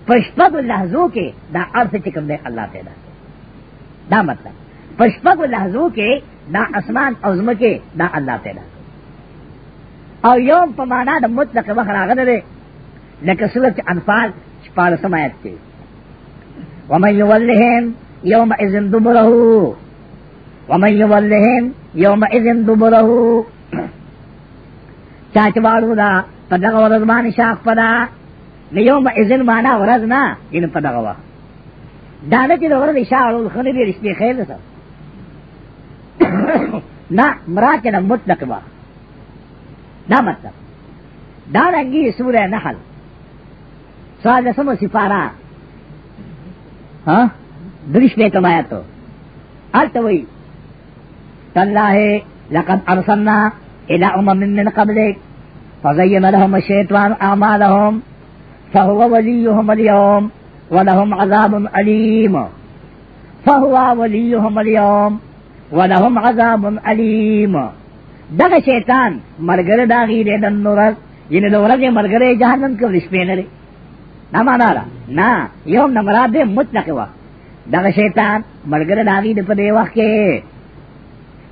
پشپگ لحظوں کے دا عرض چکم دے اللہ تعالی. دا مطلب. پشپگ لحظوں کے دا اسمان عظم کے دا اللہ تعالی او یوم پمانا دا مطلق وقت راغد دے، لکہ سورت انفال شپال سمایت کے۔ ومن یولہم یوم اذن دبرہو ومن یولہم یوم اذن دبرہو چاچوارو دا پدغ ورزمان شاق پدا یوم اذن معنا ورځ نه ین په دغه وخت دا نه چې د ورځې شاړو خلې دې رښتې خیر ده نه مراد نه مطلق. وا دا مطلب دا رنګي سورہ نحل. سوال سمو سفارا ها؟ درش میں کمایا تو. التوئی تالله لقد ارسلنا الى امم من قبلك فزين لهم الشيطان اعمالهم. فهو وليهم اليوم. ولهم عذاب أليم فهو وليهم اليوم. ولهم عذاب أليم. دغه شیطان مرګره دا غیره د نور ینه د ورځې مرګره جهنم کې ورشپې نه لري. نه معنا را نه، یو نه مراد مطلق وا دغه شیطان مرګره دا غیره په دی وخت کې.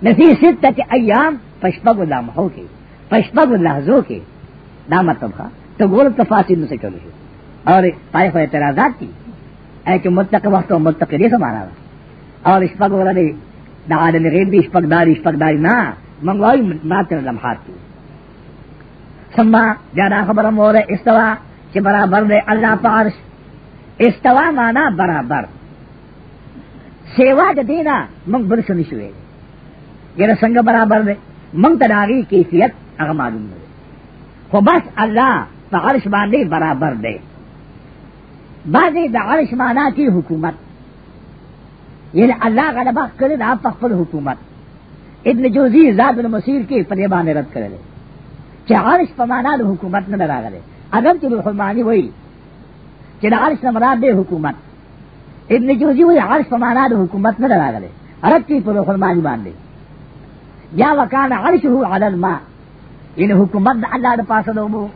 نفي سته ایام پشپغ لمحو کې پشپغ لحظو کې. دا مطلب ها تو گول تفاصیل سے چلو اور پائے ہوئے اعتراضات کی اے کہ متق وقت و متق یہ سمانا اور اشفق والا نے دا عالم غیب دی اشفق داری اشفق داری نہ منگوائی ماتر لمحات کی. سما زیادہ خبر مور استوا کہ برابر دے اللہ پارش استوا مانا برابر. سیوا دینا، منگ برس نشوے یہ سنگ برابر دے. منگ تداری کیفیت اگر معلوم دے. خو بس اللہ پا عرش باندے برابر دے. بعضی دا عرش مانا کی حکومت. یعنی اللہ غلبہ کرے دا پخفل حکومت. ابن جوزی زاد المسیر کے پدے بانے رد کرے لے چہ عرش پا مانا دا حکومت نہ ڈرا گلے اگر چھ روح المانی وہی چہ دا عرش نمراد دے حکومت. ابن جوزی وہی عرش پا مانا دا حکومت نہ ڈرا گلے رد کی پر روح المانی باندے یا وکان عرشہ علی الماء. یعنی حکومت دا اللہ دا پاس دوبو